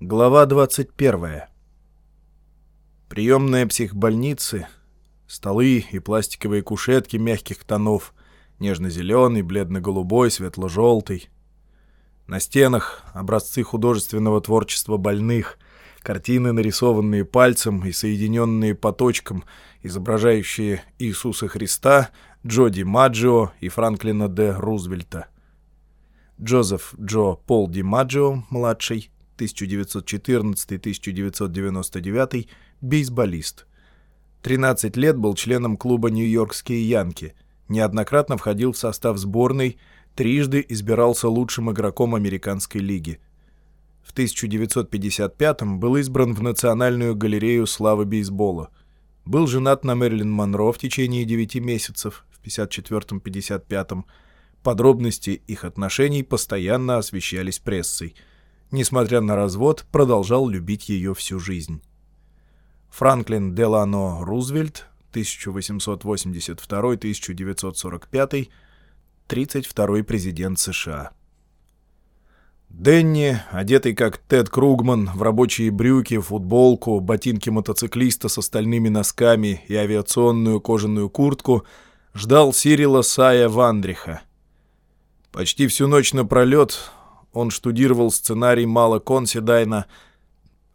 Глава 21. Приемная психбольницы, столы и пластиковые кушетки мягких тонов, нежно-зеленый, бледно-голубой, светло-желтый. На стенах образцы художественного творчества больных, картины, нарисованные пальцем и соединенные поточком, изображающие Иисуса Христа, Джоди Маджио и Франклина Д. Рузвельта. Джозеф Джо Пол Ди Маджио, младший, 1914-1999, бейсболист. 13 лет был членом клуба «Нью-Йоркские Янки», неоднократно входил в состав сборной, трижды избирался лучшим игроком американской лиги. В 1955-м был избран в Национальную галерею славы бейсбола. Был женат на Мэрилин Монро в течение 9 месяцев в 54-55-м. Подробности их отношений постоянно освещались прессой – несмотря на развод, продолжал любить ее всю жизнь. Франклин Делано Рузвельт, 1882-1945, 32-й президент США. Денни, одетый как Тед Кругман, в рабочие брюки, футболку, ботинки мотоциклиста с остальными носками и авиационную кожаную куртку, ждал Сирила Сая Вандриха. Почти всю ночь напролет он штудировал сценарий Мала Консидайна,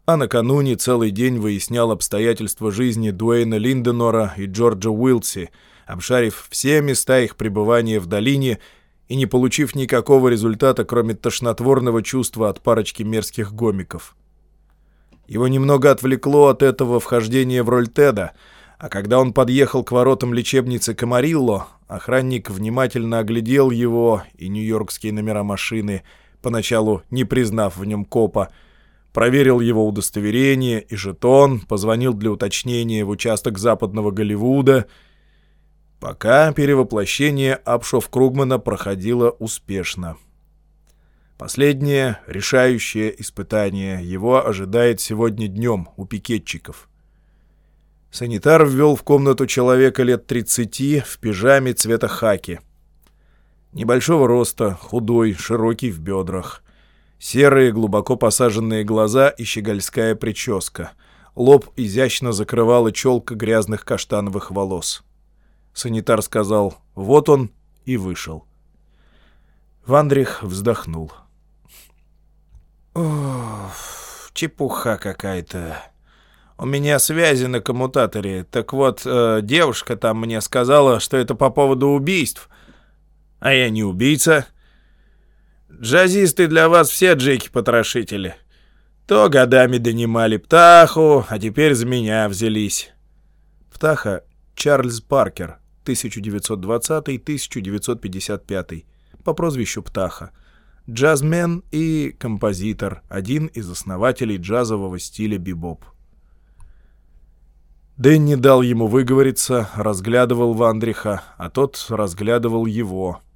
а накануне целый день выяснял обстоятельства жизни Дуэйна Линденора и Джорджа Уилси, обшарив все места их пребывания в долине и не получив никакого результата, кроме тошнотворного чувства от парочки мерзких гомиков. Его немного отвлекло от этого вхождение в роль Теда, а когда он подъехал к воротам лечебницы Камарилло, охранник внимательно оглядел его и нью-йоркские номера машины — поначалу не признав в нем копа, проверил его удостоверение и жетон, позвонил для уточнения в участок западного Голливуда, пока перевоплощение Апшов Кругмана проходило успешно. Последнее, решающее испытание его ожидает сегодня днем у пикетчиков. Санитар ввел в комнату человека лет 30 в пижаме цвета хаки — Небольшого роста, худой, широкий в бедрах. Серые, глубоко посаженные глаза и щегольская прическа. Лоб изящно закрывала челка грязных каштановых волос. Санитар сказал «Вот он» и вышел. Вандрих вздохнул. «Уф, чепуха какая-то. У меня связи на коммутаторе. Так вот, э, девушка там мне сказала, что это по поводу убийств». А я не убийца. Джазисты для вас все Джеки-потрошители. То годами донимали Птаху, а теперь за меня взялись. Птаха Чарльз Паркер, 1920-1955, по прозвищу Птаха. Джазмен и композитор, один из основателей джазового стиля бибоп. Дэнни дал ему выговориться, разглядывал Вандриха, а тот разглядывал его —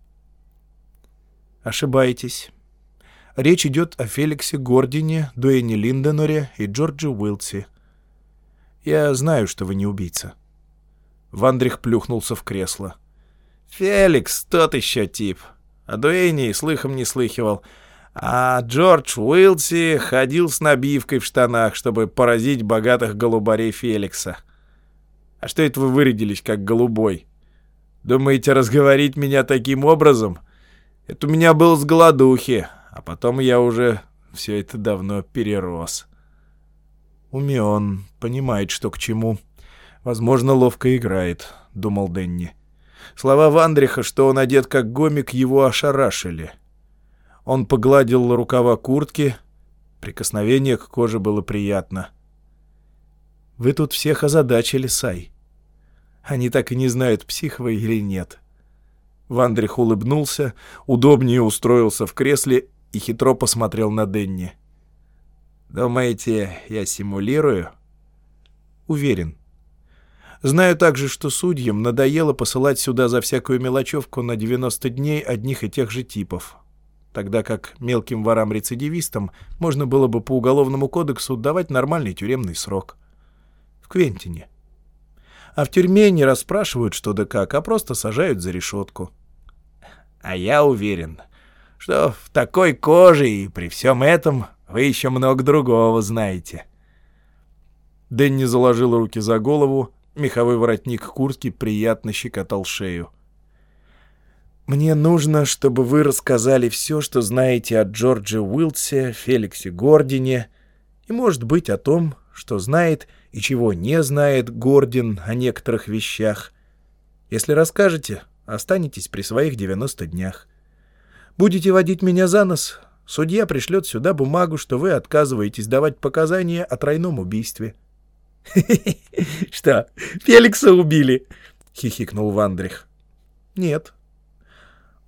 Ошибаетесь. Речь идет о Феликсе Гордине, Дуэне Линденоре и Джорджи Уилси. Я знаю, что вы не убийца. Вандрих плюхнулся в кресло. «Феликс, тот еще тип. О Дуэне и слыхом не слыхивал. А Джордж Уилси ходил с набивкой в штанах, чтобы поразить богатых голубарей Феликса. А что это вы вырядились, как голубой? Думаете, разговорить меня таким образом?» Это у меня был с голодухи, а потом я уже все это давно перерос. Умен, понимает, что к чему. Возможно, ловко играет, — думал Денни. Слова Вандриха, что он одет как гомик, его ошарашили. Он погладил рукава куртки. Прикосновение к коже было приятно. «Вы тут всех озадачили, Сай. Они так и не знают, псих вы или нет». Вандрих улыбнулся, удобнее устроился в кресле и хитро посмотрел на Денни. «Думаете, я симулирую?» «Уверен. Знаю также, что судьям надоело посылать сюда за всякую мелочевку на 90 дней одних и тех же типов, тогда как мелким ворам-рецидивистам можно было бы по Уголовному кодексу давать нормальный тюремный срок. В Квентине а в тюрьме не расспрашивают что да как, а просто сажают за решетку. А я уверен, что в такой коже и при всем этом Вы еще много другого знаете». Дэнни заложил руки за голову, меховой воротник куртки приятно щекотал шею. «Мне нужно, чтобы вы рассказали все, что знаете о Джордже Уилдсе, Феликсе Гордине и, может быть, о том, что знает и чего не знает Гордин о некоторых вещах. Если расскажете, останетесь при своих 90 днях. Будете водить меня за нос, судья пришлет сюда бумагу, что вы отказываетесь давать показания о тройном убийстве». «Что, Феликса убили?» — хихикнул Вандрих. «Нет»,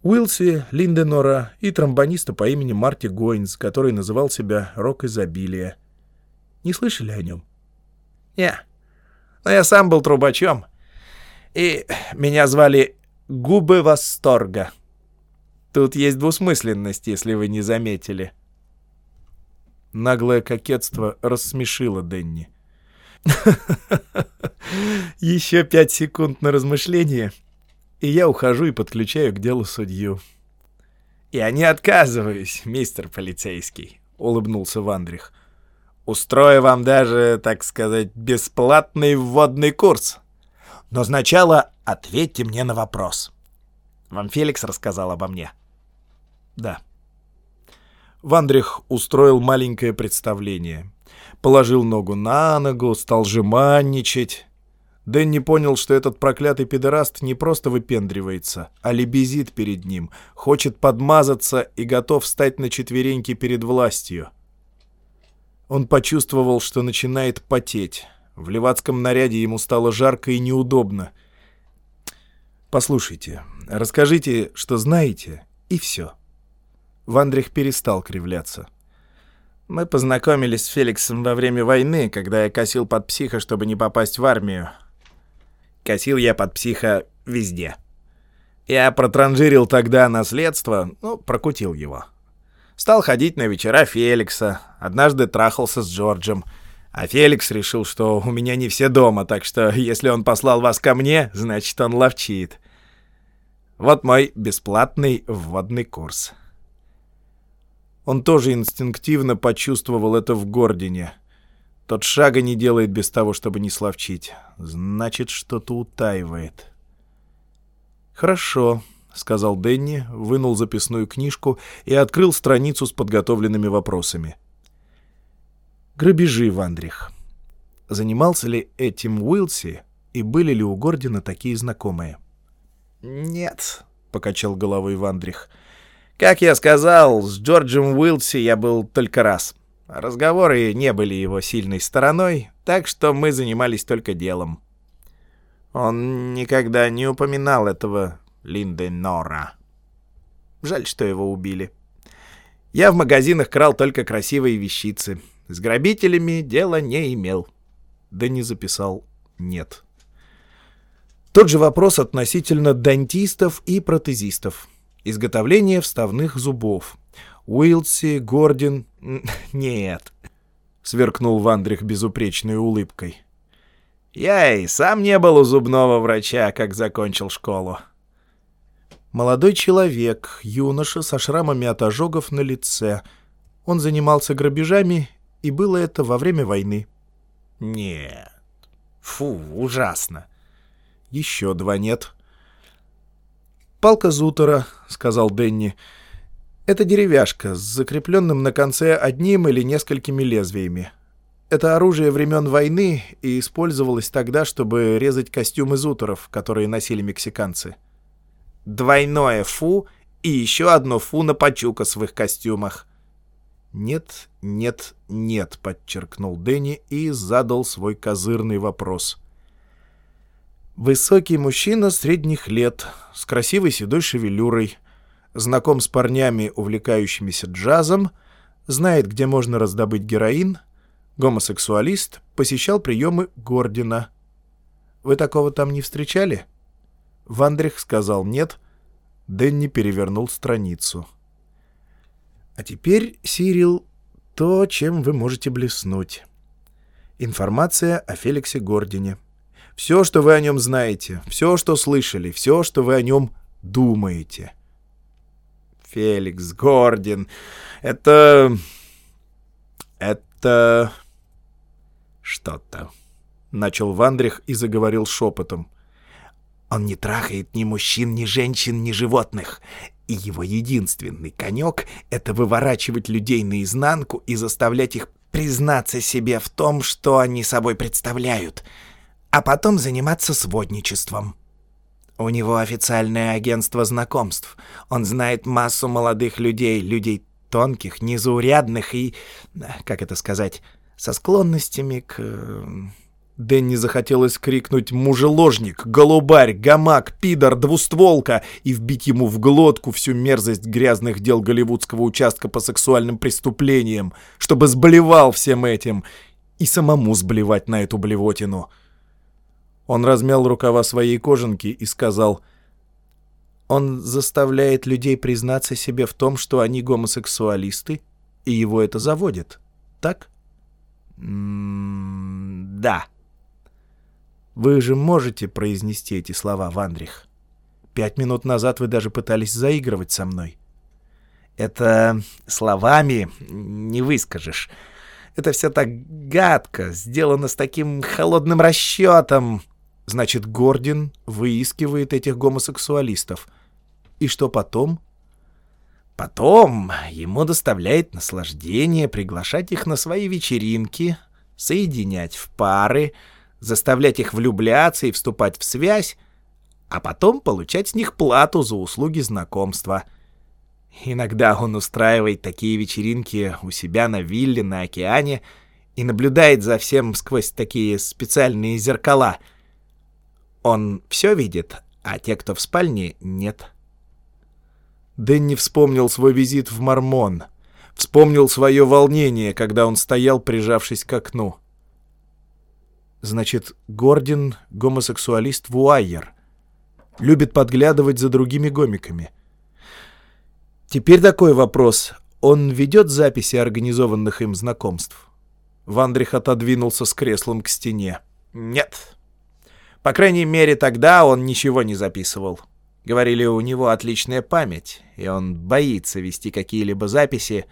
Уилси, Линденора и тромбониста по имени Марти Гойнс, который называл себя «Рок изобилия». Не слышали о нем? Не. Но я сам был трубачом. И меня звали Губы Восторга. Тут есть двусмысленность, если вы не заметили. Наглое кокетство рассмешило Денни. Еще пять секунд на размышление — и я ухожу и подключаю к делу судью. «Я не отказываюсь, мистер полицейский», — улыбнулся Вандрих. «Устрою вам даже, так сказать, бесплатный вводный курс. Но сначала ответьте мне на вопрос. Вам Феликс рассказал обо мне?» «Да». Вандрих устроил маленькое представление. Положил ногу на ногу, стал жеманничать. Дэнни понял, что этот проклятый педераст не просто выпендривается, а лебезит перед ним, хочет подмазаться и готов стать на четвереньки перед властью. Он почувствовал, что начинает потеть. В левацком наряде ему стало жарко и неудобно. «Послушайте, расскажите, что знаете, и все». Вандрих перестал кривляться. «Мы познакомились с Феликсом во время войны, когда я косил под психа, чтобы не попасть в армию. Косил я под психа везде. Я протранжирил тогда наследство, ну, прокутил его. Стал ходить на вечера Феликса, однажды трахался с Джорджем. А Феликс решил, что у меня не все дома, так что если он послал вас ко мне, значит, он ловчит. Вот мой бесплатный вводный курс. Он тоже инстинктивно почувствовал это в Гордине — тот шага не делает без того, чтобы не словчить. Значит, что-то утаивает. «Хорошо», — сказал Дэнни, вынул записную книжку и открыл страницу с подготовленными вопросами. «Грабежи, Вандрих. Занимался ли этим Уилси и были ли у Гордина такие знакомые?» «Нет», — покачал головой Вандрих. «Как я сказал, с Джорджем Уилси я был только раз». Разговоры не были его сильной стороной, так что мы занимались только делом. Он никогда не упоминал этого Линды Нора. Жаль, что его убили. Я в магазинах крал только красивые вещицы. С грабителями дела не имел. Да не записал «нет». Тот же вопрос относительно дантистов и протезистов. Изготовление вставных зубов. Уилси, Гордин... Нет, — сверкнул Вандрих безупречной улыбкой. Я и сам не был у зубного врача, как закончил школу. Молодой человек, юноша со шрамами от ожогов на лице. Он занимался грабежами, и было это во время войны. Нет. Фу, ужасно. Еще два нет. «Палка Зутера», — сказал Денни, — это деревяшка с закрепленным на конце одним или несколькими лезвиями. Это оружие времен войны и использовалось тогда, чтобы резать костюмы зутеров, которые носили мексиканцы. Двойное фу и еще одно фу на пачука в их костюмах. «Нет, нет, нет», — подчеркнул Дэнни и задал свой козырный вопрос. Высокий мужчина средних лет, с красивой седой шевелюрой, знаком с парнями, увлекающимися джазом, знает, где можно раздобыть героин, гомосексуалист, посещал приемы Гордина. Вы такого там не встречали? Вандрих сказал нет. Дэнни перевернул страницу. А теперь, Сирил, то, чем вы можете блеснуть. Информация о Феликсе Гордине. Все, что вы о нем знаете, все, что слышали, все, что вы о нем думаете — Феликс Гордин. Это... Это... что-то. Начал Вандрих и заговорил шепотом. Он не трахает ни мужчин, ни женщин, ни животных. И его единственный конек — это выворачивать людей наизнанку и заставлять их признаться себе в том, что они собой представляют, а потом заниматься сводничеством. У него официальное агентство знакомств. Он знает массу молодых людей, людей тонких, незаурядных и, как это сказать, со склонностями к... Дэнни захотелось крикнуть «Мужеложник! Голубарь! Гамак! Пидор! Двустволка!» и вбить ему в глотку всю мерзость грязных дел голливудского участка по сексуальным преступлениям, чтобы сблевал всем этим и самому сблевать на эту блевотину. Он размял рукава своей кожанки и сказал «Он заставляет людей признаться себе в том, что они гомосексуалисты, и его это заводит, так?» «М -м «Да». Вы же можете произнести эти слова, Вандрих. Пять минут назад вы даже пытались заигрывать со мной. Это словами не выскажешь. Это все так гадко, сделано с таким холодным расчетом. Значит, Гордин выискивает этих гомосексуалистов. И что потом? Потом ему доставляет наслаждение приглашать их на свои вечеринки, соединять в пары, заставлять их влюбляться и вступать в связь, а потом получать с них плату за услуги знакомства. Иногда он устраивает такие вечеринки у себя на вилле на океане и наблюдает за всем сквозь такие специальные зеркала. Он все видит, а те, кто в спальне, нет. Дэнни вспомнил свой визит в Мормон. Вспомнил свое волнение, когда он стоял, прижавшись к окну. Значит, Гордин — гомосексуалист-вуайер. Любит подглядывать за другими гомиками. Теперь такой вопрос. Он ведет записи организованных им знакомств? Вандрих отодвинулся с креслом к стене. Нет. По крайней мере, тогда он ничего не записывал. Говорили, у него отличная память, и он боится вести какие-либо записи,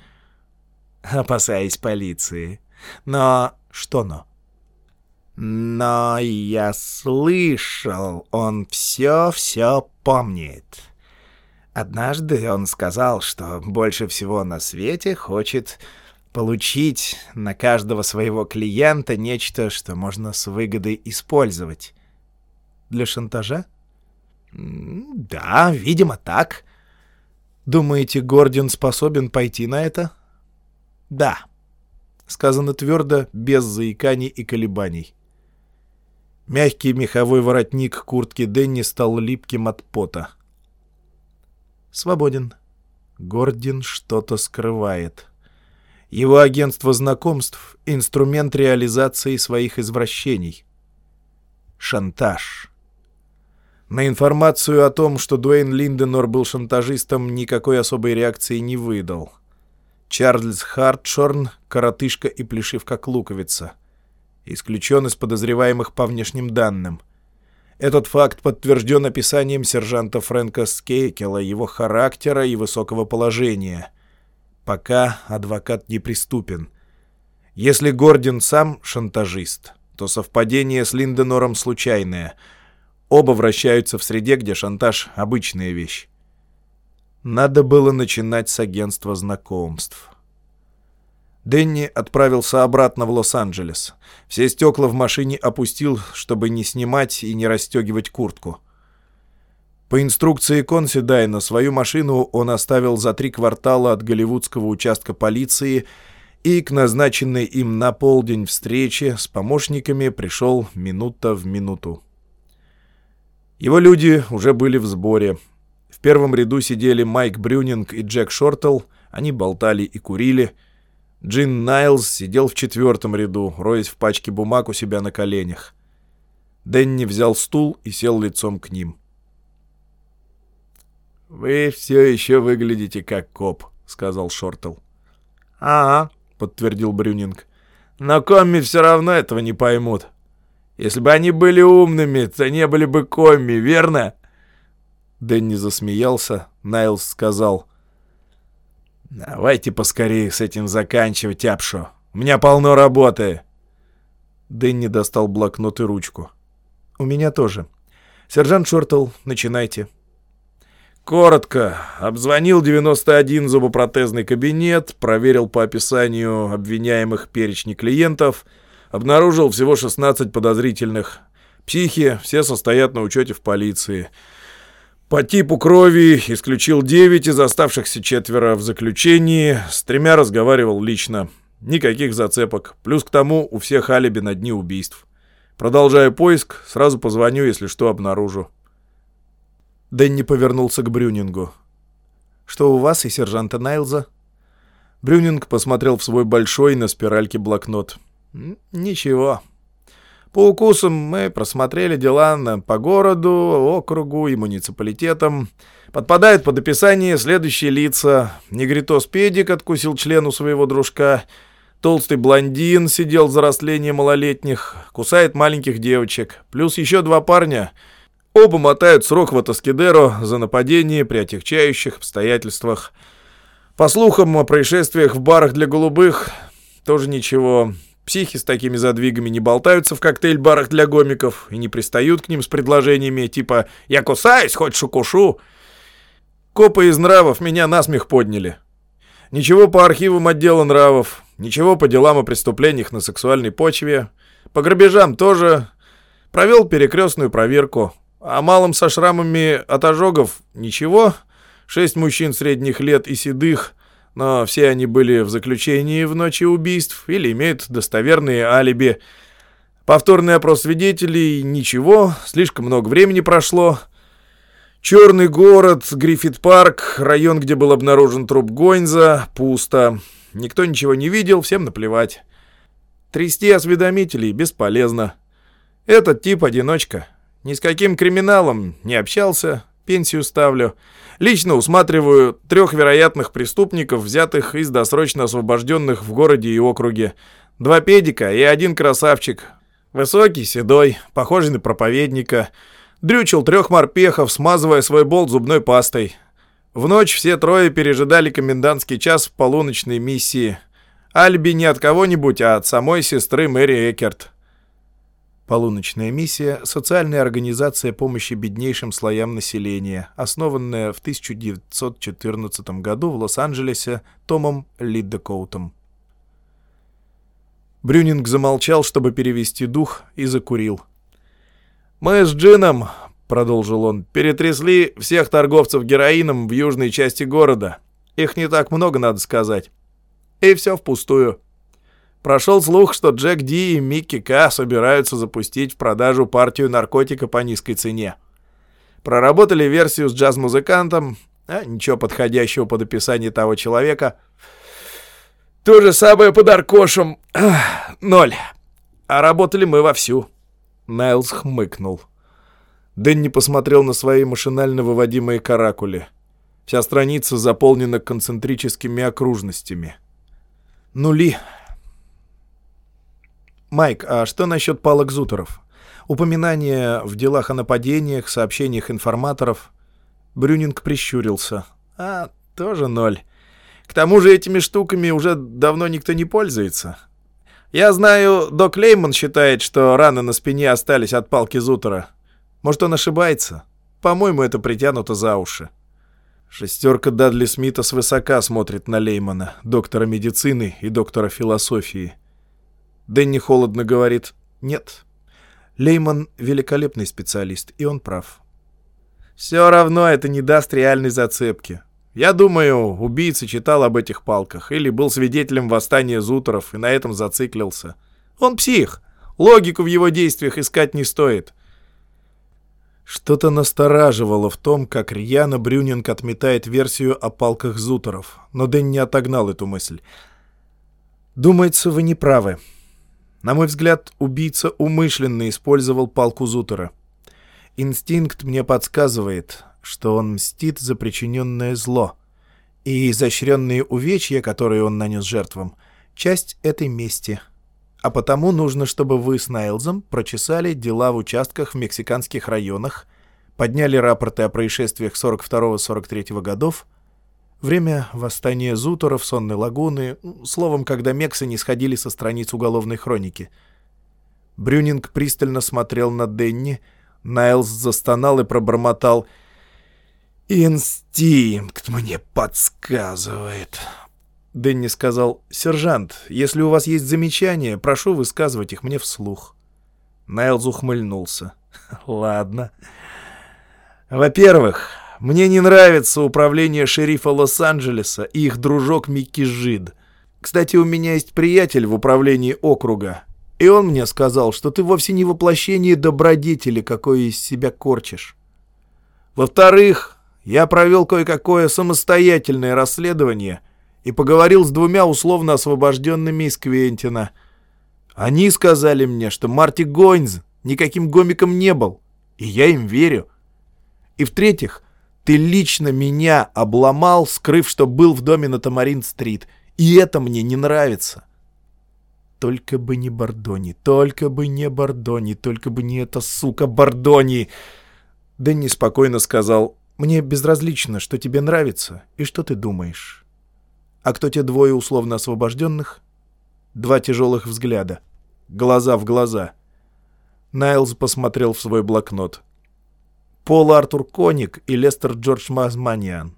опасаясь полиции. Но что но? Но я слышал, он все-все помнит. Однажды он сказал, что больше всего на свете хочет получить на каждого своего клиента нечто, что можно с выгодой использовать. Для шантажа? Да, видимо, так. Думаете, Гордин способен пойти на это? Да. Сказано твердо, без заиканий и колебаний. Мягкий меховой воротник куртки Денни стал липким от пота. Свободен. Гордин что-то скрывает. Его агентство знакомств — инструмент реализации своих извращений. Шантаж. На информацию о том, что Дуэйн Линденор был шантажистом, никакой особой реакции не выдал. Чарльз Хартшорн — коротышка и плешив как луковица — исключен из подозреваемых по внешним данным. Этот факт подтвержден описанием сержанта Фрэнка Скейкела, его характера и высокого положения. Пока адвокат неприступен. Если Гордин сам шантажист, то совпадение с Линденором случайное. Оба вращаются в среде, где шантаж — обычная вещь. Надо было начинать с агентства знакомств. Дэнни отправился обратно в Лос-Анджелес. Все стекла в машине опустил, чтобы не снимать и не расстегивать куртку. По инструкции Консидайна свою машину он оставил за три квартала от голливудского участка полиции и к назначенной им на полдень встрече с помощниками пришел минута в минуту. Его люди уже были в сборе. В первом ряду сидели Майк Брюнинг и Джек Шортл, они болтали и курили — Джин Найлз сидел в четвертом ряду, роясь в пачке бумаг у себя на коленях. Дэнни взял стул и сел лицом к ним. «Вы все еще выглядите как коп», — сказал Шортл. «Ага», — подтвердил Брюнинг. «Но комми все равно этого не поймут. Если бы они были умными, то не были бы комми, верно?» Дэнни засмеялся. Найлз сказал — «Давайте поскорее с этим заканчивать, Апшо. У меня полно работы!» Дэнни достал блокнот и ручку. «У меня тоже. Сержант Шортл, начинайте». Коротко. Обзвонил 91 зубопротезный кабинет, проверил по описанию обвиняемых перечни клиентов, обнаружил всего 16 подозрительных. Психи, все состоят на учете в полиции. По типу крови исключил 9 из оставшихся четверо в заключении, с тремя разговаривал лично. Никаких зацепок. Плюс к тому у всех алиби на дни убийств. Продолжаю поиск, сразу позвоню, если что обнаружу. Дэнни повернулся к Брюнингу. «Что у вас и сержанта Найлза?» Брюнинг посмотрел в свой большой на спиральке блокнот. «Ничего. По укусам мы просмотрели дела по городу, округу и муниципалитетам. Подпадают под описание следующие лица. Негритос Педик откусил члену своего дружка. Толстый блондин сидел за растление малолетних. Кусает маленьких девочек. Плюс еще два парня — Оба мотают срок в Атаскидеро за нападение при отягчающих обстоятельствах. По слухам о происшествиях в барах для голубых, тоже ничего. Психи с такими задвигами не болтаются в коктейль-барах для гомиков и не пристают к ним с предложениями типа «Я кусаюсь, хочешь укушу?» Копы из нравов меня насмех подняли. Ничего по архивам отдела нравов, ничего по делам о преступлениях на сексуальной почве. По грабежам тоже. Провел перекрестную проверку. А малым со шрамами от ожогов ничего. Шесть мужчин средних лет и седых, но все они были в заключении в ночи убийств или имеют достоверные алиби. Повторный опрос свидетелей — ничего, слишком много времени прошло. Черный город, Гриффит-парк, район, где был обнаружен труп Гойнза, пусто. Никто ничего не видел, всем наплевать. Трясти осведомителей бесполезно. Этот тип одиночка — ни с каким криминалом не общался, пенсию ставлю. Лично усматриваю трех вероятных преступников, взятых из досрочно освобожденных в городе и округе. Два педика и один красавчик. Высокий, седой, похожий на проповедника. Дрючил трех морпехов, смазывая свой болт зубной пастой. В ночь все трое пережидали комендантский час в полуночной миссии. Альби не от кого-нибудь, а от самой сестры Мэри Экерт. Полуночная миссия – социальная организация помощи беднейшим слоям населения, основанная в 1914 году в Лос-Анджелесе Томом Лиддекоутом. Брюнинг замолчал, чтобы перевести дух, и закурил. «Мы с Джином, — продолжил он, — перетрясли всех торговцев героином в южной части города. Их не так много, надо сказать. И все впустую. Прошел слух, что Джек Ди и Микки К собираются запустить в продажу партию наркотика по низкой цене. Проработали версию с джаз-музыкантом, а ничего подходящего под описание того человека. То же самое под Аркошем. Ноль. А работали мы вовсю. Найлз хмыкнул. Дэнни посмотрел на свои машинально выводимые каракули. Вся страница заполнена концентрическими окружностями. Нули. «Майк, а что насчет палок Зутеров? Упоминания в делах о нападениях, сообщениях информаторов?» Брюнинг прищурился. «А, тоже ноль. К тому же этими штуками уже давно никто не пользуется. Я знаю, док Лейман считает, что раны на спине остались от палки Зутера. Может, он ошибается? По-моему, это притянуто за уши». Шестерка Дадли Смита свысока смотрит на Леймана, доктора медицины и доктора философии. Дэнни холодно говорит «нет». Лейман — великолепный специалист, и он прав. Все равно это не даст реальной зацепки. Я думаю, убийца читал об этих палках или был свидетелем восстания зутеров и на этом зациклился. Он псих. Логику в его действиях искать не стоит. Что-то настораживало в том, как рьяно Брюнинг отметает версию о палках зутеров, но Дэн не отогнал эту мысль. «Думается, вы не правы», на мой взгляд, убийца умышленно использовал палку Зутера. Инстинкт мне подсказывает, что он мстит за причиненное зло, и изощренные увечья, которые он нанес жертвам, часть этой мести. А потому нужно, чтобы вы с Найлзом прочесали дела в участках в мексиканских районах, подняли рапорты о происшествиях 42-43 годов, Время восстания Зуторов, Сонной лагуны, словом, когда Мексы не сходили со страниц уголовной хроники. Брюнинг пристально смотрел на Денни, Найлз застонал и пробормотал «Инстинкт мне подсказывает». Дэнни сказал «Сержант, если у вас есть замечания, прошу высказывать их мне вслух». Найлз ухмыльнулся. «Ладно. Во-первых, мне не нравится управление шерифа Лос-Анджелеса и их дружок Микки Жид. Кстати, у меня есть приятель в управлении округа, и он мне сказал, что ты вовсе не воплощение добродетели, какое из себя корчишь. Во-вторых, я провел кое-какое самостоятельное расследование и поговорил с двумя условно освобожденными из Квентина. Они сказали мне, что Марти Гойнз никаким гомиком не был, и я им верю. И в-третьих, ты лично меня обломал, скрыв, что был в доме на Тамарин-стрит. И это мне не нравится. Только бы не Бордони, только бы не Бордони, только бы не эта сука Бордони. Дэнни спокойно сказал, мне безразлично, что тебе нравится и что ты думаешь. А кто те двое условно освобожденных? Два тяжелых взгляда. Глаза в глаза. Найлз посмотрел в свой блокнот. Пол Артур Коник и Лестер Джордж Мазманиан.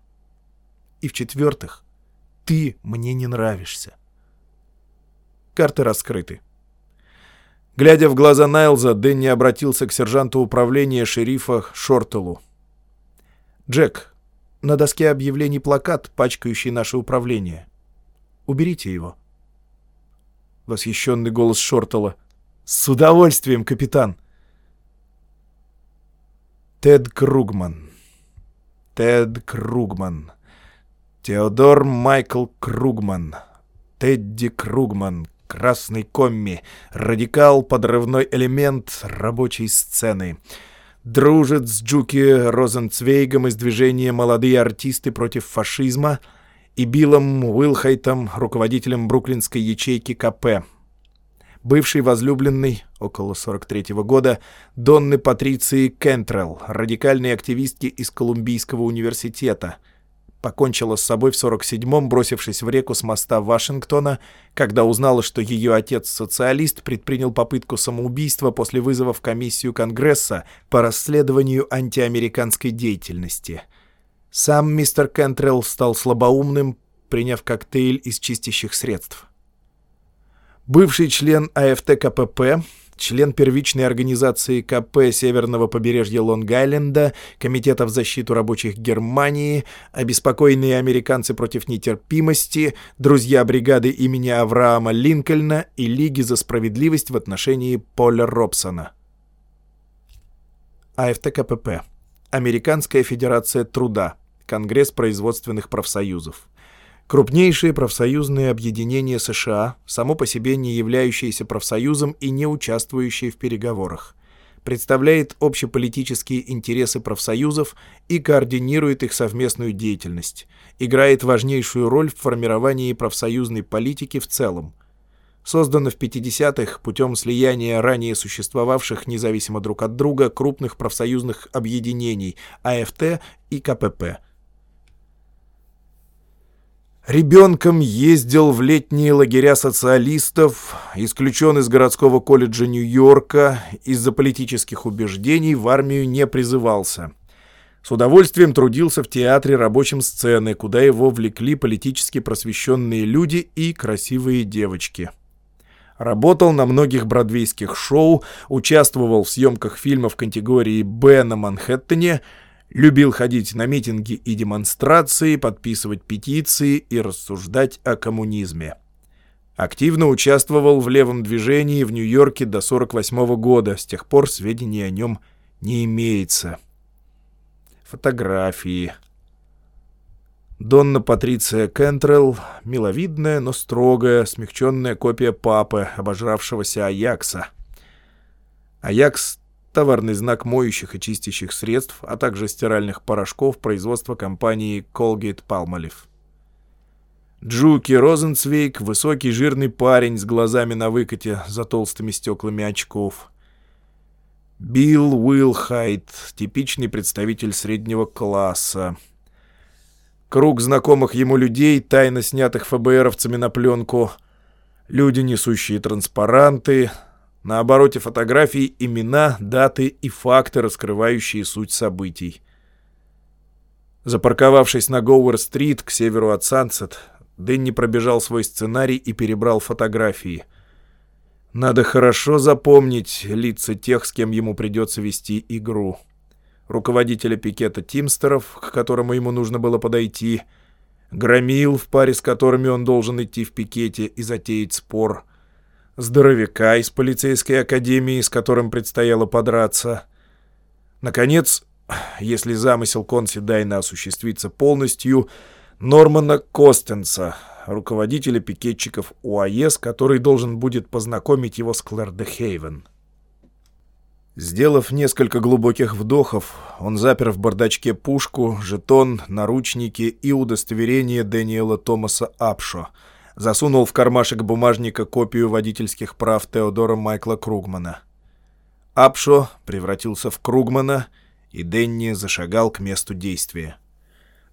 И в-четвертых, ты мне не нравишься. Карты раскрыты. Глядя в глаза Найлза, Дэнни обратился к сержанту управления шерифа Шортелу. «Джек, на доске объявлений плакат, пачкающий наше управление. Уберите его». Восхищенный голос Шортела. «С удовольствием, капитан!» Тед Кругман. Тед Кругман. Теодор Майкл Кругман. Тедди Кругман. Красный комми. Радикал, подрывной элемент рабочей сцены. Дружит с Джуки Розенцвейгом из движения «Молодые артисты против фашизма» и Биллом Уилхайтом, руководителем бруклинской ячейки КП бывший возлюбленный, около 43-го года, Донны Патриции Кентрелл, радикальной активистки из Колумбийского университета. Покончила с собой в 47-м, бросившись в реку с моста Вашингтона, когда узнала, что ее отец-социалист предпринял попытку самоубийства после вызова в комиссию Конгресса по расследованию антиамериканской деятельности. Сам мистер Кентрелл стал слабоумным, приняв коктейль из чистящих средств. Бывший член АФТ КПП, член первичной организации КП Северного побережья Лонг-Айленда, Комитета в защиту рабочих Германии, обеспокоенные американцы против нетерпимости, друзья бригады имени Авраама Линкольна и Лиги за справедливость в отношении Поля Робсона. АФТ КПП. Американская федерация труда. Конгресс производственных профсоюзов. Крупнейшие профсоюзные объединения США, само по себе не являющиеся профсоюзом и не участвующие в переговорах, представляет общеполитические интересы профсоюзов и координирует их совместную деятельность, играет важнейшую роль в формировании профсоюзной политики в целом. Создано в 50-х путем слияния ранее существовавших независимо друг от друга крупных профсоюзных объединений АФТ и КПП – Ребенком ездил в летние лагеря социалистов, исключен из городского колледжа Нью-Йорка, из-за политических убеждений в армию не призывался. С удовольствием трудился в театре рабочим сцены, куда его влекли политически просвещенные люди и красивые девочки. Работал на многих бродвейских шоу, участвовал в съемках фильмов категории «Б» на Манхэттене – Любил ходить на митинги и демонстрации, подписывать петиции и рассуждать о коммунизме. Активно участвовал в левом движении в Нью-Йорке до 48 -го года, с тех пор сведений о нем не имеется. Фотографии. Донна Патриция Кентрелл, миловидная, но строгая, смягченная копия папы, обожравшегося Аякса. Аякс товарный знак моющих и чистящих средств, а также стиральных порошков производства компании Colgate-Palmolive. Джуки Розенцвейк — высокий жирный парень с глазами на выкате за толстыми стеклами очков. Билл Уилхайт — типичный представитель среднего класса. Круг знакомых ему людей, тайно снятых ФБРовцами на пленку. Люди, несущие транспаранты. На обороте фотографий имена, даты и факты, раскрывающие суть событий. Запарковавшись на Гоуэр-стрит к северу от Сансет, Дэнни пробежал свой сценарий и перебрал фотографии. Надо хорошо запомнить лица тех, с кем ему придется вести игру. Руководителя пикета Тимстеров, к которому ему нужно было подойти, Громил, в паре с которыми он должен идти в пикете и затеять спор, здоровяка из полицейской академии, с которым предстояло подраться. Наконец, если замысел Конси Дайна осуществится полностью — Нормана Костенса, руководителя пикетчиков УАЕС, который должен будет познакомить его с Клэр де Хейвен. Сделав несколько глубоких вдохов, он запер в бардачке пушку, жетон, наручники и удостоверение Дэниела Томаса Апшо, засунул в кармашек бумажника копию водительских прав Теодора Майкла Кругмана. Апшо превратился в Кругмана, и Дэнни зашагал к месту действия.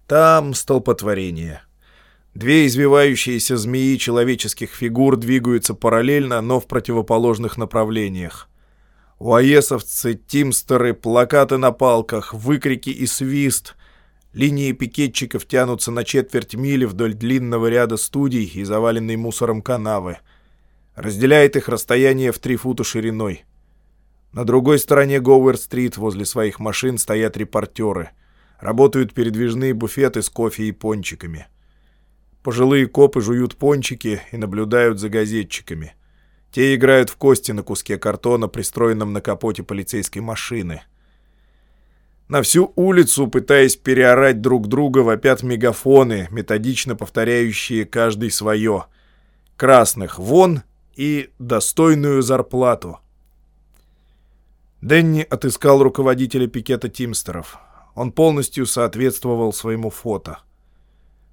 Там столпотворение. Две извивающиеся змеи человеческих фигур двигаются параллельно, но в противоположных направлениях. Уаесовцы, тимстеры, плакаты на палках, выкрики и свист. Линии пикетчиков тянутся на четверть мили вдоль длинного ряда студий и заваленной мусором канавы. Разделяет их расстояние в три фута шириной. На другой стороне Гоуэр-стрит возле своих машин стоят репортеры — Работают передвижные буфеты с кофе и пончиками. Пожилые копы жуют пончики и наблюдают за газетчиками. Те играют в кости на куске картона, пристроенном на капоте полицейской машины. На всю улицу, пытаясь переорать друг друга, вопят мегафоны, методично повторяющие каждый свое. Красных вон и достойную зарплату. Дэнни отыскал руководителя пикета Тимстеров. Он полностью соответствовал своему фото.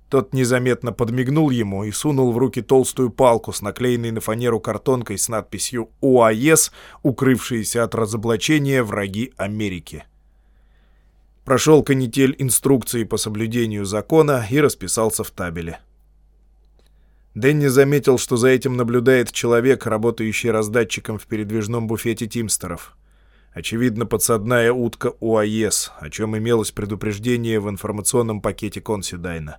Тот незаметно подмигнул ему и сунул в руки толстую палку с наклеенной на фанеру картонкой с надписью «УАЕС», укрывшиеся от разоблачения враги Америки. Прошел канитель инструкции по соблюдению закона и расписался в табеле. Дэнни заметил, что за этим наблюдает человек, работающий раздатчиком в передвижном буфете Тимстеров. Очевидно, подсадная утка УАЕС, о чем имелось предупреждение в информационном пакете Консидайна.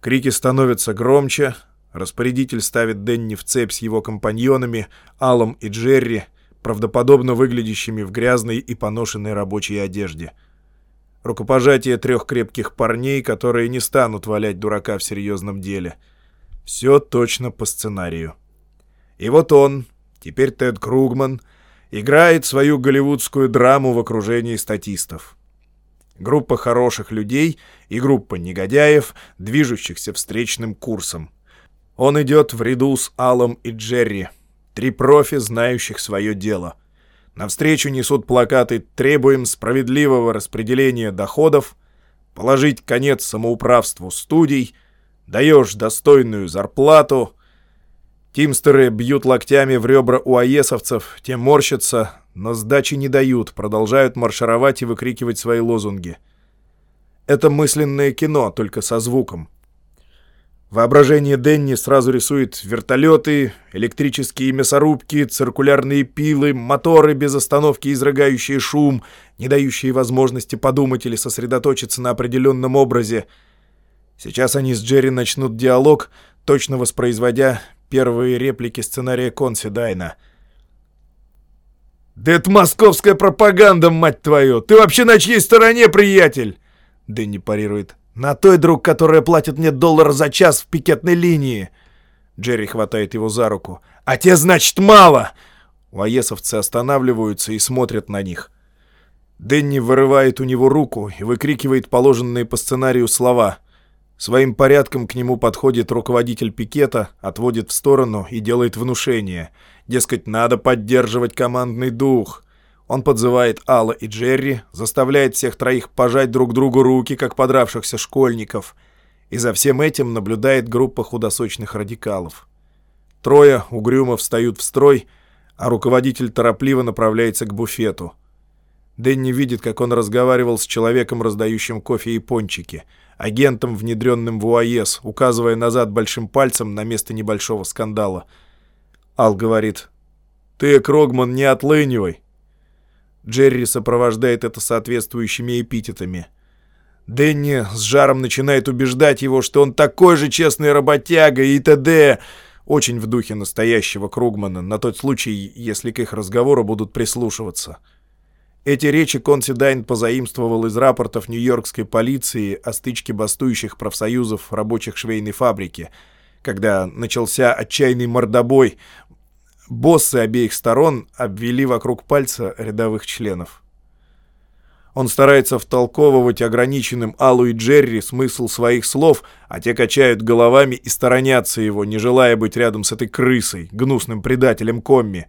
Крики становятся громче, распорядитель ставит Денни в цепь с его компаньонами, Алом и Джерри, правдоподобно выглядящими в грязной и поношенной рабочей одежде. Рукопожатие трех крепких парней, которые не станут валять дурака в серьезном деле. Все точно по сценарию. И вот он, теперь Тед Кругман — играет свою голливудскую драму в окружении статистов. Группа хороших людей и группа негодяев, движущихся встречным курсом. Он идет в ряду с Аллом и Джерри, три профи, знающих свое дело. Навстречу несут плакаты «Требуем справедливого распределения доходов», «Положить конец самоуправству студий», «Даешь достойную зарплату», Тимстеры бьют локтями в ребра у аесовцев, те морщатся, но сдачи не дают, продолжают маршировать и выкрикивать свои лозунги. Это мысленное кино, только со звуком. Воображение Денни сразу рисует вертолеты, электрические мясорубки, циркулярные пилы, моторы без остановки, изрыгающие шум, не дающие возможности подумать или сосредоточиться на определенном образе. Сейчас они с Джерри начнут диалог, точно воспроизводя первые реплики сценария Консидайна. «Да это московская пропаганда, мать твою! Ты вообще на чьей стороне, приятель?» Дэнни парирует. «На той, друг, которая платит мне доллар за час в пикетной линии!» Джерри хватает его за руку. «А те, значит, мало!» Уаесовцы останавливаются и смотрят на них. Дэнни вырывает у него руку и выкрикивает положенные по сценарию слова. Своим порядком к нему подходит руководитель пикета, отводит в сторону и делает внушение. Дескать, надо поддерживать командный дух. Он подзывает Алла и Джерри, заставляет всех троих пожать друг другу руки, как подравшихся школьников. И за всем этим наблюдает группа худосочных радикалов. Трое угрюмо встают в строй, а руководитель торопливо направляется к буфету. Дэнни видит, как он разговаривал с человеком, раздающим кофе и пончики, агентом, внедренным в УАЕС, указывая назад большим пальцем на место небольшого скандала. Ал говорит, «Ты, Крогман, не отлынивай!» Джерри сопровождает это соответствующими эпитетами. Дэнни с жаром начинает убеждать его, что он такой же честный работяга и т.д., очень в духе настоящего Кругмана, на тот случай, если к их разговору будут прислушиваться. Эти речи Консидайн позаимствовал из рапортов нью-йоркской полиции о стычке бастующих профсоюзов рабочих швейной фабрики, когда начался отчаянный мордобой. Боссы обеих сторон обвели вокруг пальца рядовых членов. Он старается втолковывать ограниченным Аллу и Джерри смысл своих слов, а те качают головами и сторонятся его, не желая быть рядом с этой крысой, гнусным предателем Комми.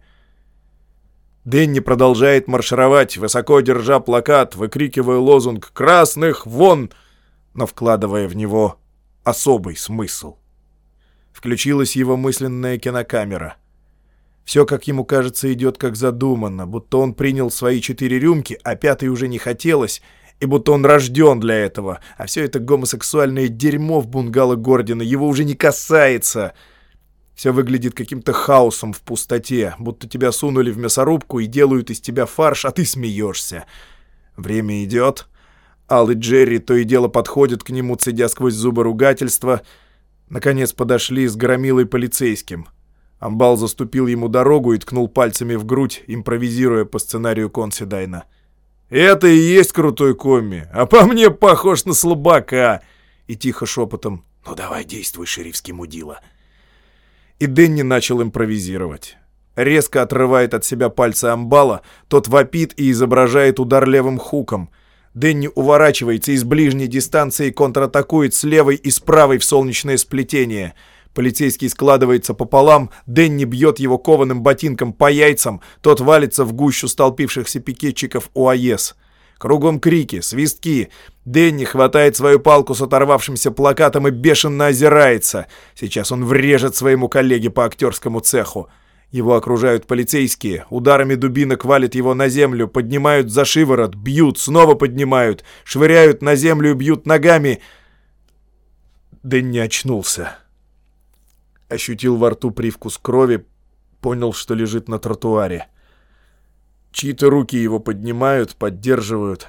Дэнни продолжает маршировать, высоко держа плакат, выкрикивая лозунг «Красных вон!», но вкладывая в него особый смысл. Включилась его мысленная кинокамера. Все, как ему кажется, идет как задумано, будто он принял свои четыре рюмки, а пятой уже не хотелось, и будто он рожден для этого, а все это гомосексуальное дерьмо в бунгало Гордина его уже не касается — все выглядит каким-то хаосом в пустоте, будто тебя сунули в мясорубку и делают из тебя фарш, а ты смеешься. Время идет. Ал и Джерри то и дело подходят к нему, цедя сквозь зубы ругательства. Наконец подошли с громилой полицейским. Амбал заступил ему дорогу и ткнул пальцами в грудь, импровизируя по сценарию Консидайна. «Это и есть крутой комми, а по мне похож на слабака!» И тихо шепотом «Ну давай действуй, шерифский мудила!» и Дэнни начал импровизировать. Резко отрывает от себя пальцы амбала, тот вопит и изображает удар левым хуком. Дэнни уворачивается из ближней дистанции и контратакует с левой и с правой в солнечное сплетение. Полицейский складывается пополам, Дэнни бьет его кованым ботинком по яйцам, тот валится в гущу столпившихся пикетчиков УАЕС. Кругом крики, свистки. Дэнни хватает свою палку с оторвавшимся плакатом и бешено озирается. Сейчас он врежет своему коллеге по актерскому цеху. Его окружают полицейские, ударами дубинок валят его на землю, поднимают за шиворот, бьют, снова поднимают, швыряют на землю и бьют ногами. Дэнни очнулся. Ощутил во рту привкус крови, понял, что лежит на тротуаре. Чьи-то руки его поднимают, поддерживают.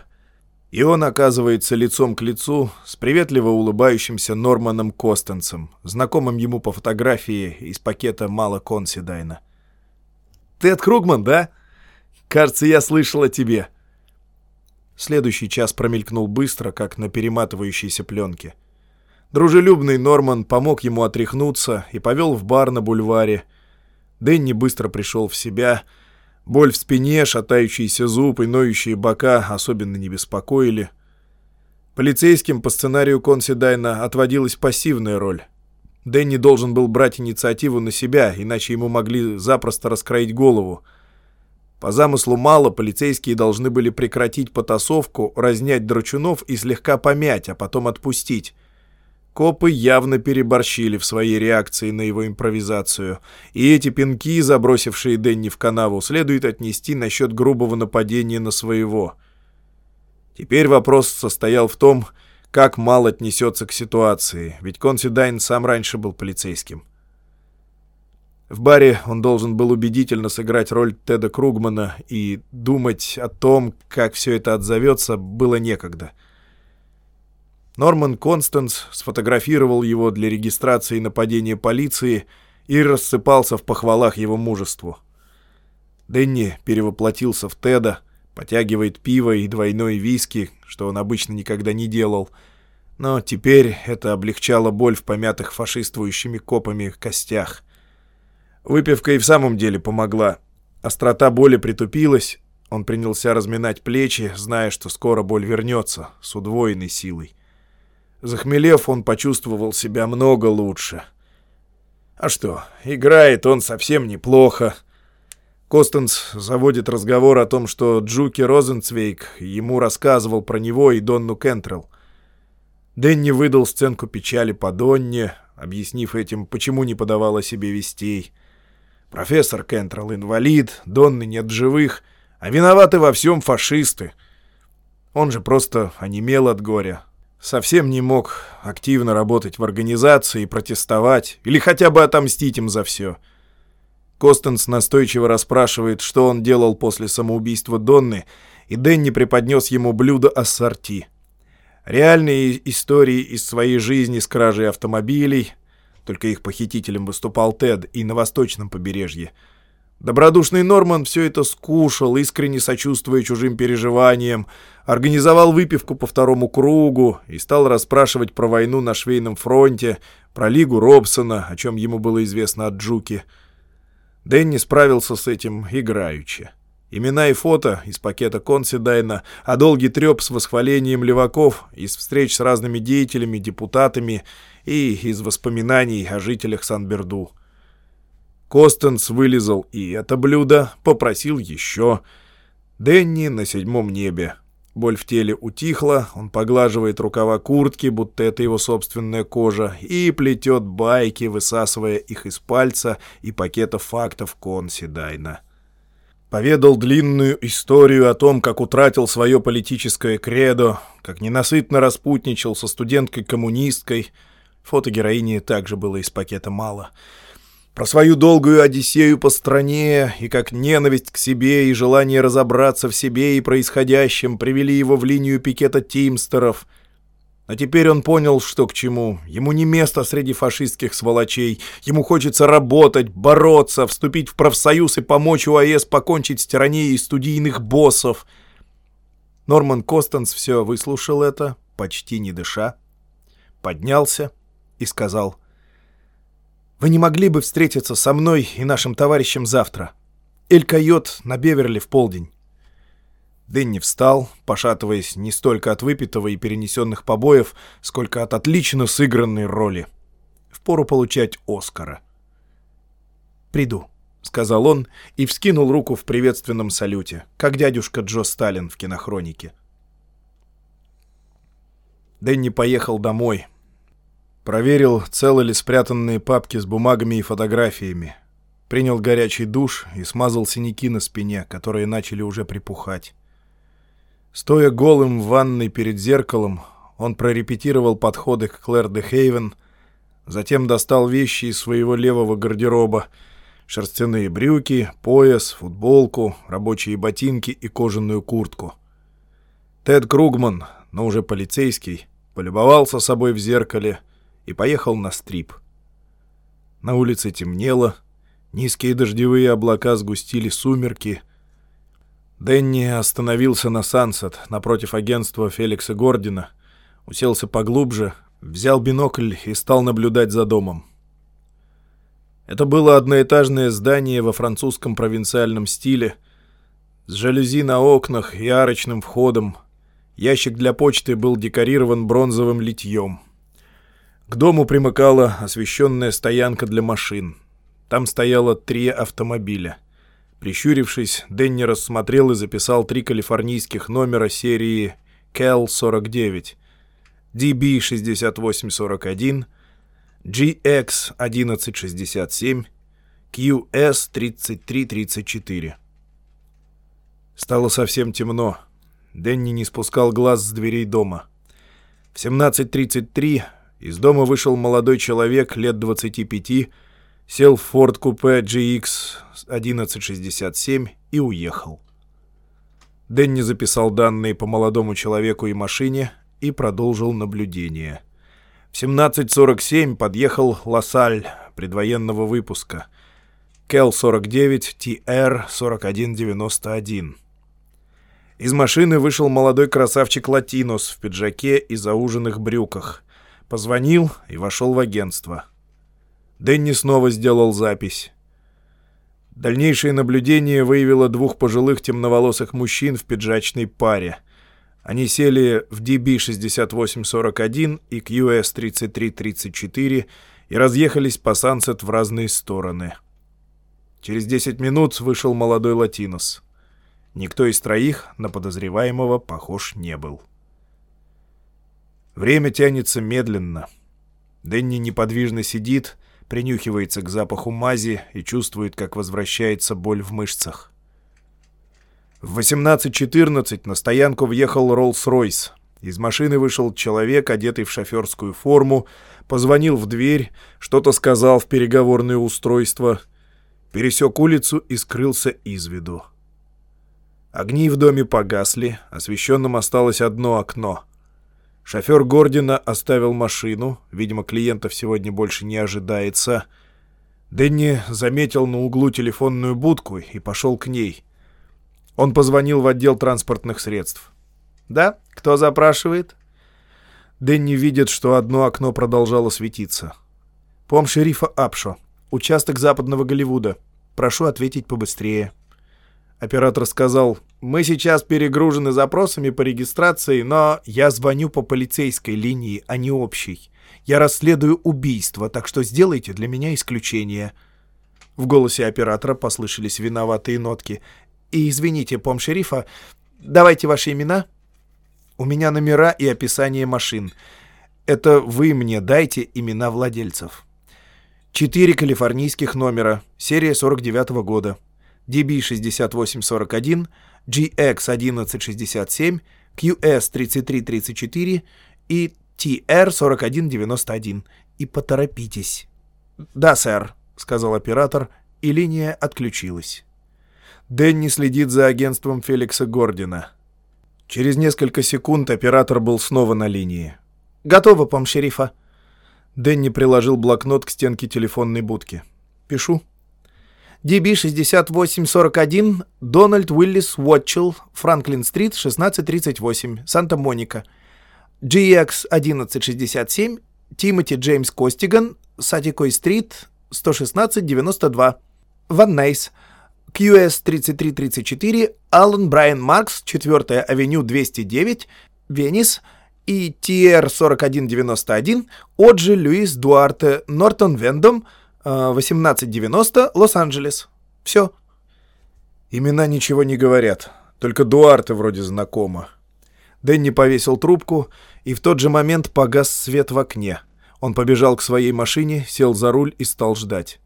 И он оказывается лицом к лицу с приветливо улыбающимся Норманом Костенсом, знакомым ему по фотографии из пакета Мала Консидайна. «Тед Кругман, да? Кажется, я слышал о тебе». Следующий час промелькнул быстро, как на перематывающейся пленке. Дружелюбный Норман помог ему отряхнуться и повел в бар на бульваре. Дэнни быстро пришел в себя — Боль в спине, шатающийся зуб и ноющие бока особенно не беспокоили. Полицейским по сценарию Консидайна отводилась пассивная роль. Дэнни должен был брать инициативу на себя, иначе ему могли запросто раскроить голову. По замыслу мало полицейские должны были прекратить потасовку, разнять драчунов и слегка помять, а потом отпустить. Копы явно переборщили в своей реакции на его импровизацию, и эти пинки, забросившие Дэнни в канаву, следует отнести насчет грубого нападения на своего. Теперь вопрос состоял в том, как Мал отнесется к ситуации, ведь Консидайн сам раньше был полицейским. В баре он должен был убедительно сыграть роль Теда Кругмана, и думать о том, как все это отзовется, было некогда — Норман Констанс сфотографировал его для регистрации нападения полиции и рассыпался в похвалах его мужеству. Дэнни перевоплотился в Теда, потягивает пиво и двойной виски, что он обычно никогда не делал. Но теперь это облегчало боль в помятых фашистующими копами костях. Выпивка и в самом деле помогла. Острота боли притупилась, он принялся разминать плечи, зная, что скоро боль вернется с удвоенной силой. Захмелев, он почувствовал себя много лучше. А что, играет он совсем неплохо. Костенс заводит разговор о том, что Джуки Розенцвейк ему рассказывал про него и Донну Кентрелл. Дэнни выдал сценку печали по Донне, объяснив этим, почему не подавала себе вестей. Профессор Кентрелл инвалид, Донны нет живых, А виноваты во всем фашисты. Он же просто онемел от горя. Совсем не мог активно работать в организации протестовать, или хотя бы отомстить им за все. Костенс настойчиво расспрашивает, что он делал после самоубийства Донны, и Дэнни преподнес ему блюдо ассорти. Реальные истории из своей жизни с кражей автомобилей, только их похитителем выступал Тед и на восточном побережье. Добродушный Норман все это скушал, искренне сочувствуя чужим переживаниям, организовал выпивку по второму кругу и стал расспрашивать про войну на швейном фронте, про Лигу Робсона, о чем ему было известно от Джуки. Дэнни справился с этим играючи. Имена и фото из пакета Консидайна, а долгий треп с восхвалением леваков, из встреч с разными деятелями, депутатами и из воспоминаний о жителях Сан-Берду. Костенс вылезал и это блюдо, попросил еще. Дэнни на седьмом небе. Боль в теле утихла, он поглаживает рукава куртки, будто это его собственная кожа, и плетет байки, высасывая их из пальца и пакета фактов Консидайна. Поведал длинную историю о том, как утратил свое политическое кредо, как ненасытно распутничал со студенткой-коммунисткой. Фотогероини также было из пакета мало. Про свою долгую одиссею по стране и как ненависть к себе и желание разобраться в себе и происходящем привели его в линию пикета Тимстеров — а теперь он понял, что к чему. Ему не место среди фашистских сволочей. Ему хочется работать, бороться, вступить в профсоюз и помочь УАЭС покончить с тиранией студийных боссов. Норман Костенс все выслушал это, почти не дыша, поднялся и сказал, «Вы не могли бы встретиться со мной и нашим товарищем завтра? Эль-Койот на Беверли в полдень». Дэнни встал, пошатываясь не столько от выпитого и перенесенных побоев, сколько от отлично сыгранной роли. Впору получать Оскара. «Приду», — сказал он и вскинул руку в приветственном салюте, как дядюшка Джо Сталин в кинохронике. Дэнни поехал домой. Проверил, целы ли спрятанные папки с бумагами и фотографиями. Принял горячий душ и смазал синяки на спине, которые начали уже припухать. Стоя голым в ванной перед зеркалом, он прорепетировал подходы к Клэр де Хейвен, затем достал вещи из своего левого гардероба, шерстяные брюки, пояс, футболку, рабочие ботинки и кожаную куртку. Тед Кругман, но уже полицейский, полюбовался собой в зеркале и поехал на стрип. На улице темнело, низкие дождевые облака сгустили сумерки — Дэнни остановился на Сансет напротив агентства Феликса Гордина, уселся поглубже, взял бинокль и стал наблюдать за домом. Это было одноэтажное здание во французском провинциальном стиле, с жалюзи на окнах и арочным входом. Ящик для почты был декорирован бронзовым литьем. К дому примыкала освещенная стоянка для машин. Там стояло три автомобиля — Прищурившись, Денни рассмотрел и записал три калифорнийских номера серии CAL-49, DB-6841, GX-1167, QS-3334. Стало совсем темно. Денни не спускал глаз с дверей дома. В 17.33 из дома вышел молодой человек лет 25 сел в Форд-купе GX 1167 и уехал. Дэнни записал данные по молодому человеку и машине и продолжил наблюдение. В 17.47 подъехал Лассаль предвоенного выпуска. КЕЛ-49 TR-4191. Из машины вышел молодой красавчик Латинос в пиджаке и зауженных брюках. Позвонил и вошел в агентство. Дэнни снова сделал запись. Дальнейшее наблюдение выявило двух пожилых темноволосых мужчин в пиджачной паре. Они сели в DB6841 и QS3334 и разъехались по Сансет в разные стороны. Через 10 минут вышел молодой латинос. Никто из троих на подозреваемого похож не был. Время тянется медленно. Дэнни неподвижно сидит, принюхивается к запаху мази и чувствует, как возвращается боль в мышцах. В 18.14 на стоянку въехал Роллс-Ройс. Из машины вышел человек, одетый в шоферскую форму, позвонил в дверь, что-то сказал в переговорное устройство, пересек улицу и скрылся из виду. Огни в доме погасли, освещенным осталось одно окно. Шофер Гордина оставил машину, видимо, клиентов сегодня больше не ожидается. Дэнни заметил на углу телефонную будку и пошел к ней. Он позвонил в отдел транспортных средств. «Да? Кто запрашивает?» Дэнни видит, что одно окно продолжало светиться. «Пом шерифа Апшо. Участок западного Голливуда. Прошу ответить побыстрее». Оператор сказал, «Мы сейчас перегружены запросами по регистрации, но я звоню по полицейской линии, а не общей. Я расследую убийство, так что сделайте для меня исключение». В голосе оператора послышались виноватые нотки. «И извините, пом шерифа, давайте ваши имена». «У меня номера и описание машин. Это вы мне дайте имена владельцев». Четыре калифорнийских номера, серия 49 -го года. DB6841, GX1167, QS3334 и TR4191. И поторопитесь. «Да, сэр», — сказал оператор, и линия отключилась. Дэнни следит за агентством Феликса Гордина. Через несколько секунд оператор был снова на линии. «Готово, пом шерифа». Дэнни приложил блокнот к стенке телефонной будки. «Пишу». DB6841, Дональд Уиллис Уотчелл, Франклин-стрит, 1638, Санта-Моника. GX1167, Тимоти Джеймс Костиган, Сатикой-стрит, 116-92, Ван Нейс. QS3334, Аллен Брайан Маркс, 4 авеню 209, Венис и TR4191, Оджи Луис Дуарте, Нортон Вендом, 1890, Лос-Анджелес. Все. Имена ничего не говорят, только Дуарте вроде знакомо. Дэнни повесил трубку, и в тот же момент погас свет в окне. Он побежал к своей машине, сел за руль и стал ждать.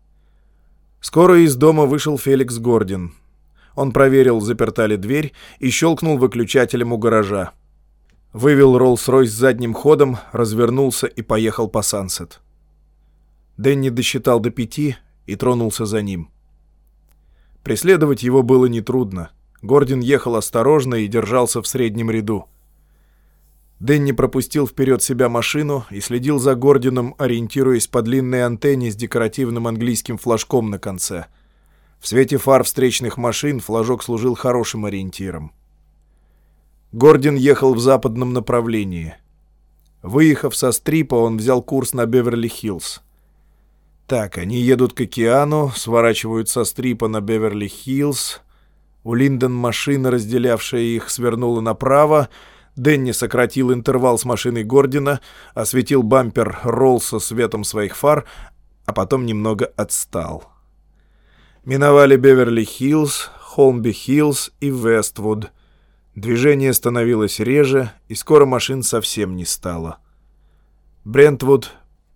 Скоро из дома вышел Феликс Гордин. Он проверил, заперта ли дверь, и щелкнул выключателем у гаража. Вывел Роллс-Ройс задним ходом, развернулся и поехал по Сансет. Дэнни досчитал до пяти и тронулся за ним. Преследовать его было нетрудно. Гордин ехал осторожно и держался в среднем ряду. Дэнни пропустил вперед себя машину и следил за Гордином, ориентируясь по длинной антенне с декоративным английским флажком на конце. В свете фар встречных машин флажок служил хорошим ориентиром. Гордин ехал в западном направлении. Выехав со стрипа, он взял курс на Беверли-Хиллз. Так, они едут к океану, сворачивают со стрипа на Беверли-Хиллз. У Линдон машина, разделявшая их, свернула направо. Дэнни сократил интервал с машиной Гордина, осветил бампер Роллса светом своих фар, а потом немного отстал. Миновали Беверли-Хиллз, Холмби-Хиллз и Вествуд. Движение становилось реже, и скоро машин совсем не стало. Брентвуд,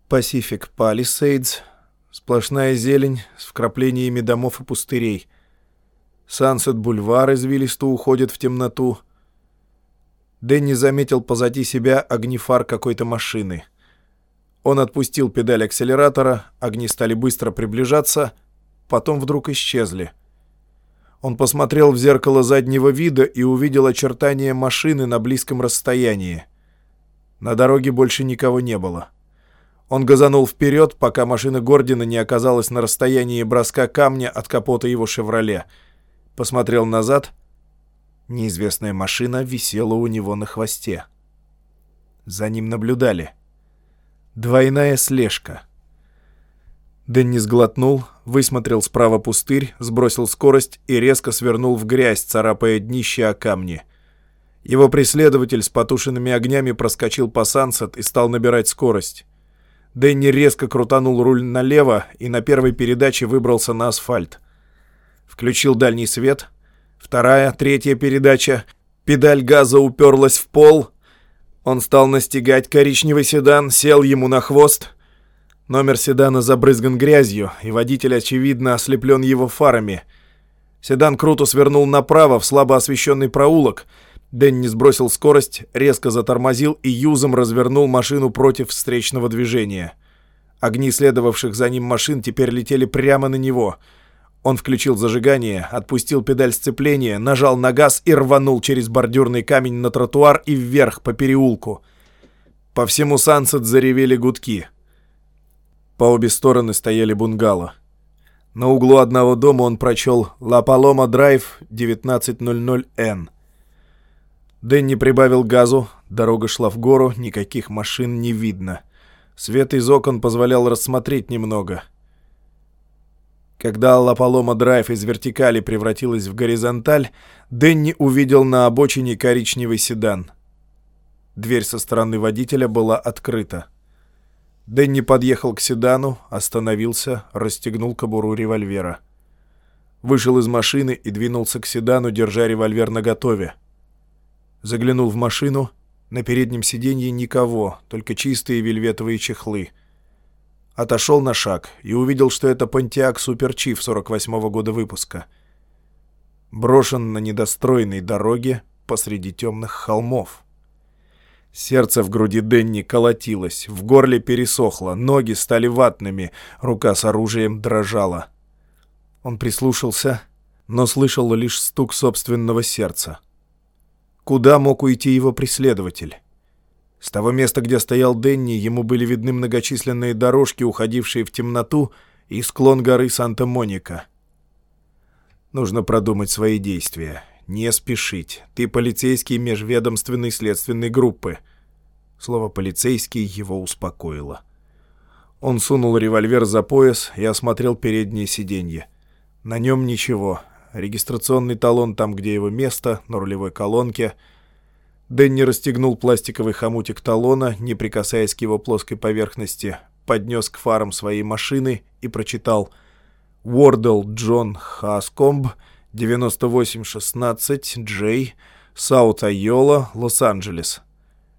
Пасифик Палисейдс — Сплошная зелень с вкраплениями домов и пустырей. Сансет-бульвар извилисто уходит в темноту. Дэнни заметил позади себя огни фар какой-то машины. Он отпустил педаль акселератора, огни стали быстро приближаться, потом вдруг исчезли. Он посмотрел в зеркало заднего вида и увидел очертания машины на близком расстоянии. На дороге больше никого не было. — он газанул вперед, пока машина Гордина не оказалась на расстоянии броска камня от капота его «Шевроле». Посмотрел назад. Неизвестная машина висела у него на хвосте. За ним наблюдали. Двойная слежка. Дэнни сглотнул, высмотрел справа пустырь, сбросил скорость и резко свернул в грязь, царапая днище о камни. Его преследователь с потушенными огнями проскочил по сансет и стал набирать скорость. Дэнни резко крутанул руль налево и на первой передаче выбрался на асфальт. Включил дальний свет. Вторая, третья передача. Педаль газа уперлась в пол. Он стал настигать коричневый седан, сел ему на хвост. Номер седана забрызган грязью, и водитель, очевидно, ослеплен его фарами. Седан круто свернул направо в слабо освещенный проулок. Дэнни сбросил скорость, резко затормозил и юзом развернул машину против встречного движения. Огни следовавших за ним машин теперь летели прямо на него. Он включил зажигание, отпустил педаль сцепления, нажал на газ и рванул через бордюрный камень на тротуар и вверх по переулку. По всему Сансет заревели гудки. По обе стороны стояли бунгало. На углу одного дома он прочел «Ла Палома Драйв 1900Н». Дэнни прибавил газу, дорога шла в гору, никаких машин не видно. Свет из окон позволял рассмотреть немного. Когда Ла Палома Драйв из вертикали превратилась в горизонталь, Дэнни увидел на обочине коричневый седан. Дверь со стороны водителя была открыта. Дэнни подъехал к седану, остановился, расстегнул кобуру револьвера. Вышел из машины и двинулся к седану, держа револьвер наготове. Заглянул в машину. На переднем сиденье никого, только чистые вельветовые чехлы. Отошел на шаг и увидел, что это Pontiac Super Chief 48-го года выпуска. Брошен на недостроенной дороге посреди темных холмов. Сердце в груди Денни колотилось, в горле пересохло, ноги стали ватными, рука с оружием дрожала. Он прислушался, но слышал лишь стук собственного сердца. Куда мог уйти его преследователь? С того места, где стоял Денни, ему были видны многочисленные дорожки, уходившие в темноту, и склон горы Санта-Моника. Нужно продумать свои действия. «Не спешить. Ты полицейский межведомственной следственной группы». Слово «полицейский» его успокоило. Он сунул револьвер за пояс и осмотрел переднее сиденье. На нем ничего. Регистрационный талон там, где его место, на рулевой колонке. Дэнни расстегнул пластиковый хомутик талона, не прикасаясь к его плоской поверхности, поднес к фарам своей машины и прочитал «Уордл Джон Хаскомб», 9816 J, Саут Айола, Лос-Анджелес.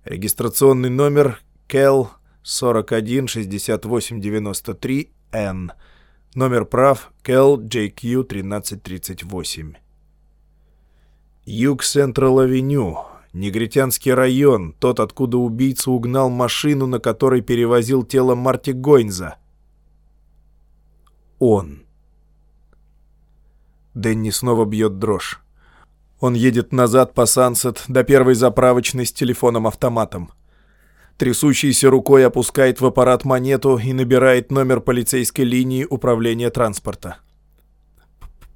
Регистрационный номер КЭЛ 416893N. Номер прав КЭЛ JQ 1338. Юг Централ-Авеню. Негритянский район, тот, откуда убийца угнал машину, на которой перевозил тело Марти Гойнза. Он. Дэнни снова бьет дрожь. Он едет назад по Сансет до первой заправочной с телефоном-автоматом. Трясущейся рукой опускает в аппарат монету и набирает номер полицейской линии управления транспорта.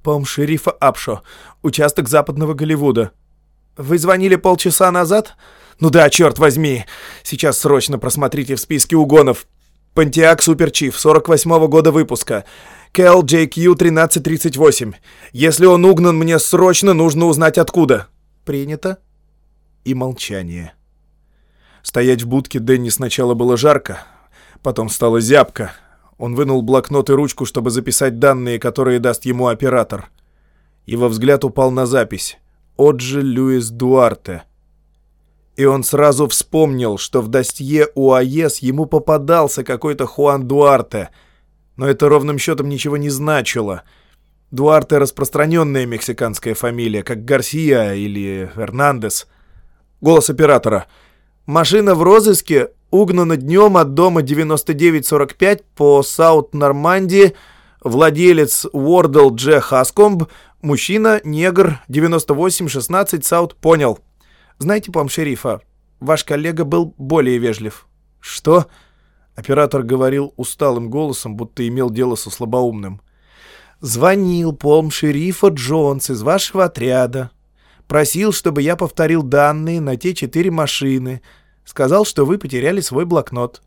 «Пом шерифа Апшо, участок западного Голливуда. Вы звонили полчаса назад?» «Ну да, черт возьми! Сейчас срочно просмотрите в списке угонов. Понтиак Суперчиф, 48-го года выпуска. Кэл JQ 1338. Если он угнан, мне срочно нужно узнать откуда. Принято. И молчание. Стоять в будке Дэнни сначала было жарко, потом стало зябко. Он вынул блокнот и ручку, чтобы записать данные, которые даст ему оператор. Его взгляд упал на запись. Оджи Льюис Дуарте. И он сразу вспомнил, что в достье УАЕС ему попадался какой-то Хуан Дуарте — но это ровным счетом ничего не значило. Дуарте — распространенная мексиканская фамилия, как Гарсия или Эрнандес. Голос оператора. «Машина в розыске угнана днем от дома 9945 по Саут-Нормандии. Владелец Уордл Дж. Хаскомб. Мужчина, негр, 9816 Саут. Понял. Знаете, пом шерифа, ваш коллега был более вежлив». «Что?» Оператор говорил усталым голосом, будто имел дело со слабоумным. «Звонил пом шерифа Джонс из вашего отряда. Просил, чтобы я повторил данные на те четыре машины. Сказал, что вы потеряли свой блокнот».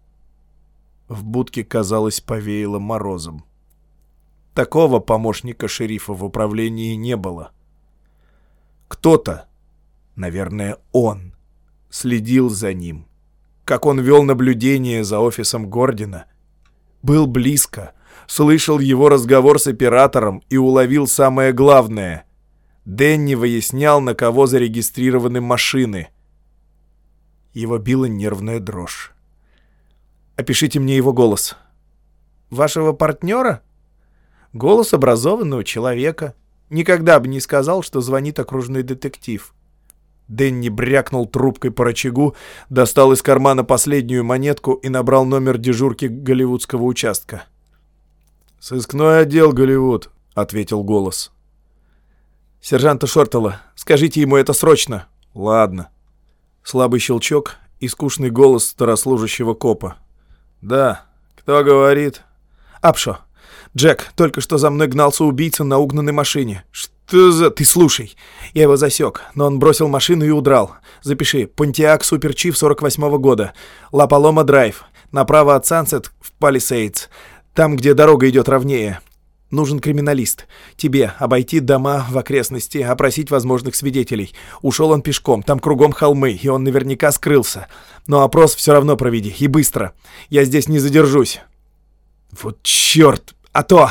В будке, казалось, повеяло морозом. Такого помощника шерифа в управлении не было. Кто-то, наверное, он, следил за ним как он вел наблюдение за офисом Гордина. Был близко, слышал его разговор с оператором и уловил самое главное. Дэнни выяснял, на кого зарегистрированы машины. Его била нервная дрожь. «Опишите мне его голос». «Вашего партнера?» «Голос образованного человека. Никогда бы не сказал, что звонит окружной детектив. Дэнни брякнул трубкой по рычагу, достал из кармана последнюю монетку и набрал номер дежурки голливудского участка. «Сыскной отдел, Голливуд», — ответил голос. «Сержанта Шортела, скажите ему это срочно». «Ладно». Слабый щелчок и скучный голос старослужащего копа. «Да, кто говорит?» «Апшо. Джек, только что за мной гнался убийца на угнанной машине. Что за... Ты слушай. Я его засек, но он бросил машину и удрал. Запиши. Понтиак Супер Чиф 48-го года. Ла Палома Драйв. Направо от Сансет в Палисейдс. Там, где дорога идет ровнее. Нужен криминалист. Тебе обойти дома в окрестности, опросить возможных свидетелей. Ушел он пешком, там кругом холмы, и он наверняка скрылся. Но опрос все равно проведи, и быстро. Я здесь не задержусь. Вот черт! А то...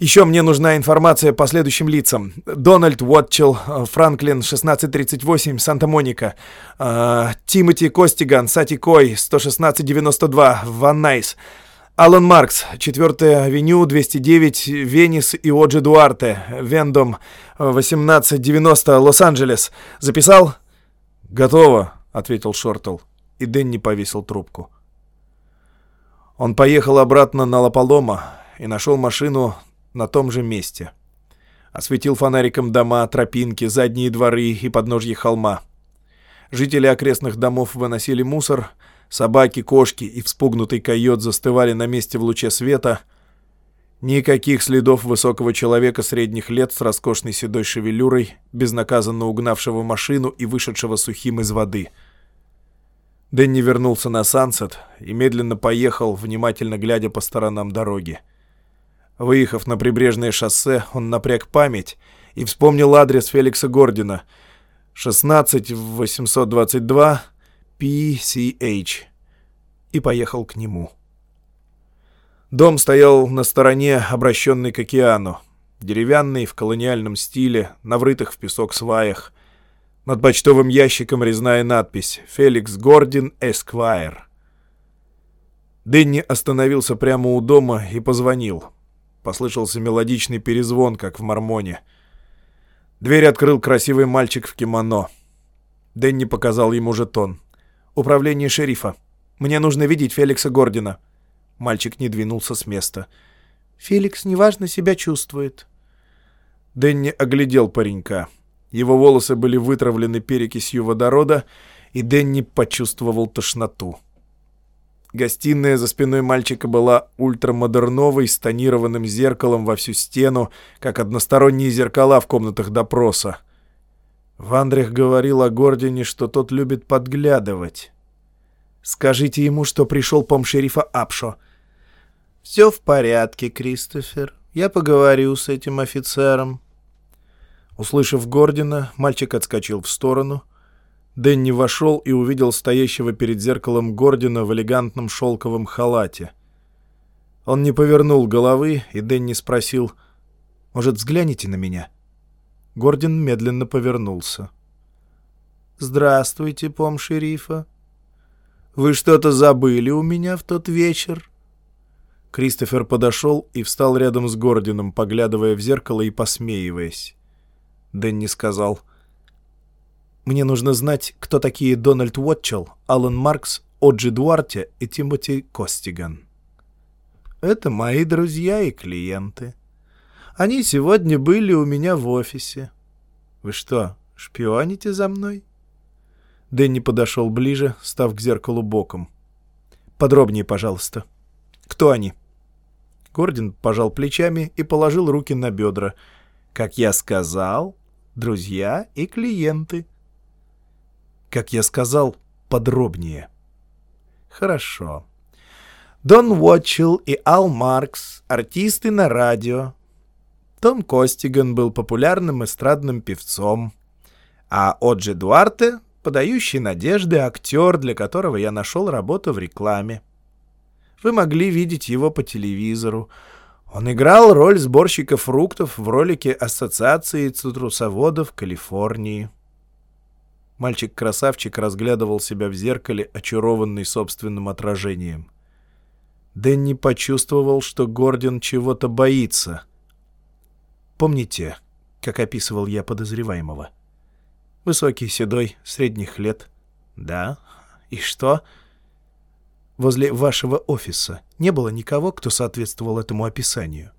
Еще мне нужна информация по следующим лицам. Дональд Уотчелл, Франклин, 1638, Санта-Моника. Э, Тимоти Костиган, Сатикой, 11692, Ван Найс. Алан Маркс, 4 авеню, 209, Венис и Оджи Дуарте, Вендом, 1890, Лос-Анджелес. Записал? «Готово», — ответил Шортл, и Дэнни повесил трубку. Он поехал обратно на Лаполома и нашел машину на том же месте. Осветил фонариком дома, тропинки, задние дворы и подножье холма. Жители окрестных домов выносили мусор, собаки, кошки и вспугнутый койот застывали на месте в луче света. Никаких следов высокого человека средних лет с роскошной седой шевелюрой, безнаказанно угнавшего машину и вышедшего сухим из воды. Дэнни вернулся на Сансет и медленно поехал, внимательно глядя по сторонам дороги. Выехав на прибрежное шоссе, он напряг память и вспомнил адрес Феликса Гордина 16822 PCH и поехал к нему. Дом стоял на стороне, обращенной к океану, деревянный, в колониальном стиле, на врытых в песок сваях. Над почтовым ящиком резная надпись «Феликс Гордин Эсквайр». Дэнни остановился прямо у дома и позвонил. Послышался мелодичный перезвон, как в мормоне. Дверь открыл красивый мальчик в кимоно. Дэнни показал ему жетон. «Управление шерифа. Мне нужно видеть Феликса Гордина». Мальчик не двинулся с места. «Феликс неважно себя чувствует». Дэнни оглядел паренька. Его волосы были вытравлены перекисью водорода, и Дэнни почувствовал тошноту. Гостиная за спиной мальчика была ультрамодерновой, с тонированным зеркалом во всю стену, как односторонние зеркала в комнатах допроса. Вандрих говорил о Гордине, что тот любит подглядывать. «Скажите ему, что пришел пом-шерифа Апшо». «Все в порядке, Кристофер. Я поговорю с этим офицером». Услышав Гордина, мальчик отскочил в сторону — Дэнни вошел и увидел стоящего перед зеркалом Гордина в элегантном шелковом халате. Он не повернул головы, и Дэнни спросил, «Может, взгляните на меня?» Гордин медленно повернулся. «Здравствуйте, пом шерифа. Вы что-то забыли у меня в тот вечер?» Кристофер подошел и встал рядом с Гордином, поглядывая в зеркало и посмеиваясь. Дэнни сказал — мне нужно знать, кто такие Дональд Уотчелл, Алан Маркс, Оджи Дуарте и Тимоти Костиган. Это мои друзья и клиенты. Они сегодня были у меня в офисе. Вы что, шпионите за мной? Дэнни подошел ближе, став к зеркалу боком. Подробнее, пожалуйста. Кто они? Гордин пожал плечами и положил руки на бедра. Как я сказал, друзья и клиенты. Как я сказал, подробнее. Хорошо. Дон Уотчелл и Ал Маркс — артисты на радио. Том Костиган был популярным эстрадным певцом. А Оджи Дуарте — подающий надежды актер, для которого я нашел работу в рекламе. Вы могли видеть его по телевизору. Он играл роль сборщика фруктов в ролике Ассоциации цитрусоводов Калифорнии. Мальчик-красавчик разглядывал себя в зеркале, очарованный собственным отражением. Дэнни почувствовал, что Гордон чего-то боится. «Помните, как описывал я подозреваемого. Высокий, седой, средних лет. Да. И что? Возле вашего офиса не было никого, кто соответствовал этому описанию.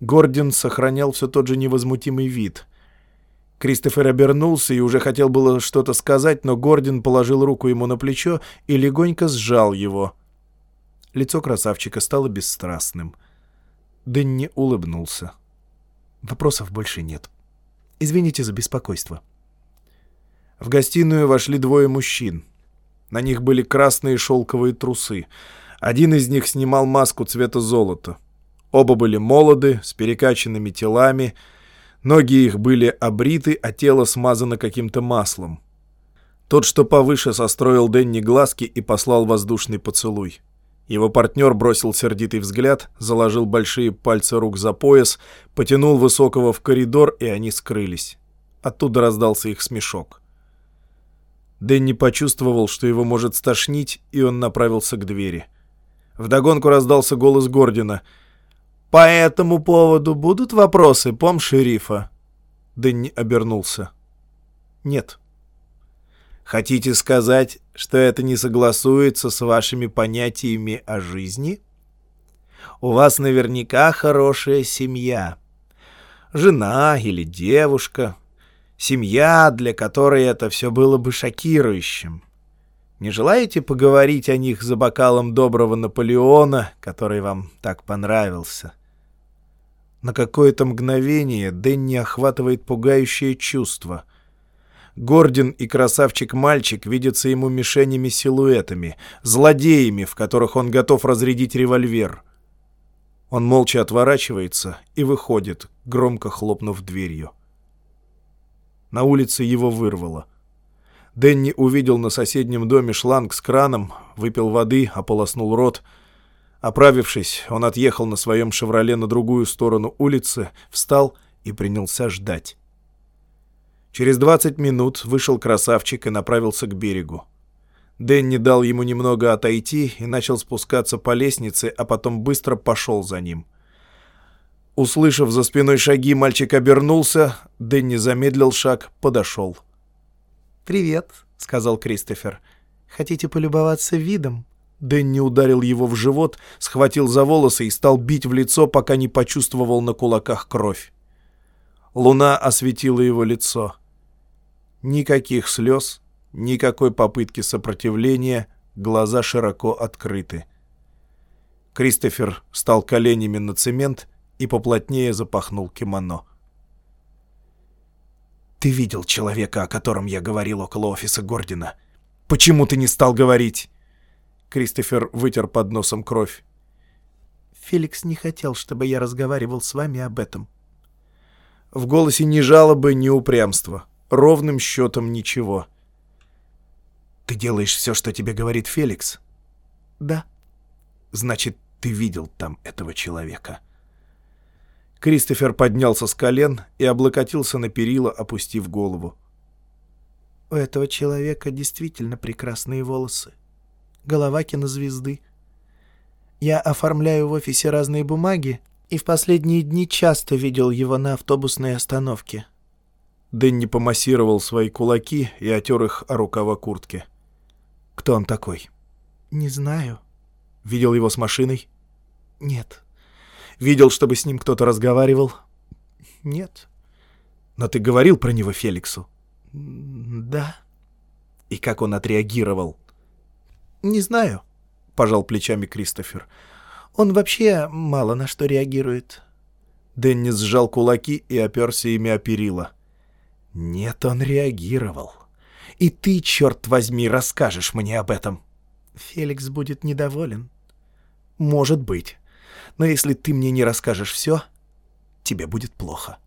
Гордон сохранял все тот же невозмутимый вид. Кристофер обернулся и уже хотел было что-то сказать, но Гордон положил руку ему на плечо и легонько сжал его. Лицо красавчика стало бесстрастным. Дэнни улыбнулся. Вопросов больше нет. Извините за беспокойство. В гостиную вошли двое мужчин. На них были красные шелковые трусы. Один из них снимал маску цвета золота. Оба были молоды, с перекачанными телами. Ноги их были обриты, а тело смазано каким-то маслом. Тот, что повыше, состроил Дэнни глазки и послал воздушный поцелуй. Его партнер бросил сердитый взгляд, заложил большие пальцы рук за пояс, потянул высокого в коридор, и они скрылись. Оттуда раздался их смешок. Дэнни почувствовал, что его может стошнить, и он направился к двери. Вдогонку раздался голос Гордина — «По этому поводу будут вопросы, пом шерифа?» Дэнни обернулся. «Нет». «Хотите сказать, что это не согласуется с вашими понятиями о жизни?» «У вас наверняка хорошая семья. Жена или девушка. Семья, для которой это все было бы шокирующим. Не желаете поговорить о них за бокалом доброго Наполеона, который вам так понравился?» На какое-то мгновение Дэнни охватывает пугающее чувство. Гордин и красавчик-мальчик видятся ему мишенями-силуэтами, злодеями, в которых он готов разрядить револьвер. Он молча отворачивается и выходит, громко хлопнув дверью. На улице его вырвало. Дэнни увидел на соседнем доме шланг с краном, выпил воды, ополоснул рот — Оправившись, он отъехал на своем «Шевроле» на другую сторону улицы, встал и принялся ждать. Через 20 минут вышел красавчик и направился к берегу. Дэнни дал ему немного отойти и начал спускаться по лестнице, а потом быстро пошел за ним. Услышав за спиной шаги, мальчик обернулся, Дэнни замедлил шаг, подошел. «Привет», — сказал Кристофер. «Хотите полюбоваться видом?» Дэнни ударил его в живот, схватил за волосы и стал бить в лицо, пока не почувствовал на кулаках кровь. Луна осветила его лицо. Никаких слез, никакой попытки сопротивления, глаза широко открыты. Кристофер стал коленями на цемент и поплотнее запахнул кимоно. «Ты видел человека, о котором я говорил около офиса Гордина? Почему ты не стал говорить?» Кристофер вытер под носом кровь. «Феликс не хотел, чтобы я разговаривал с вами об этом». В голосе ни жалобы, ни упрямства. Ровным счетом ничего. «Ты делаешь все, что тебе говорит Феликс?» «Да». «Значит, ты видел там этого человека». Кристофер поднялся с колен и облокотился на перила, опустив голову. «У этого человека действительно прекрасные волосы голова кинозвезды. Я оформляю в офисе разные бумаги, и в последние дни часто видел его на автобусной остановке». Дэнни помассировал свои кулаки и отер их о рукава куртки. «Кто он такой?» «Не знаю». «Видел его с машиной?» «Нет». «Видел, чтобы с ним кто-то разговаривал?» «Нет». «Но ты говорил про него Феликсу?» «Да». «И как он отреагировал?» «Не знаю», — пожал плечами Кристофер. «Он вообще мало на что реагирует». Дэнни сжал кулаки и оперся ими о перила. «Нет, он реагировал. И ты, черт возьми, расскажешь мне об этом». «Феликс будет недоволен». «Может быть. Но если ты мне не расскажешь все, тебе будет плохо».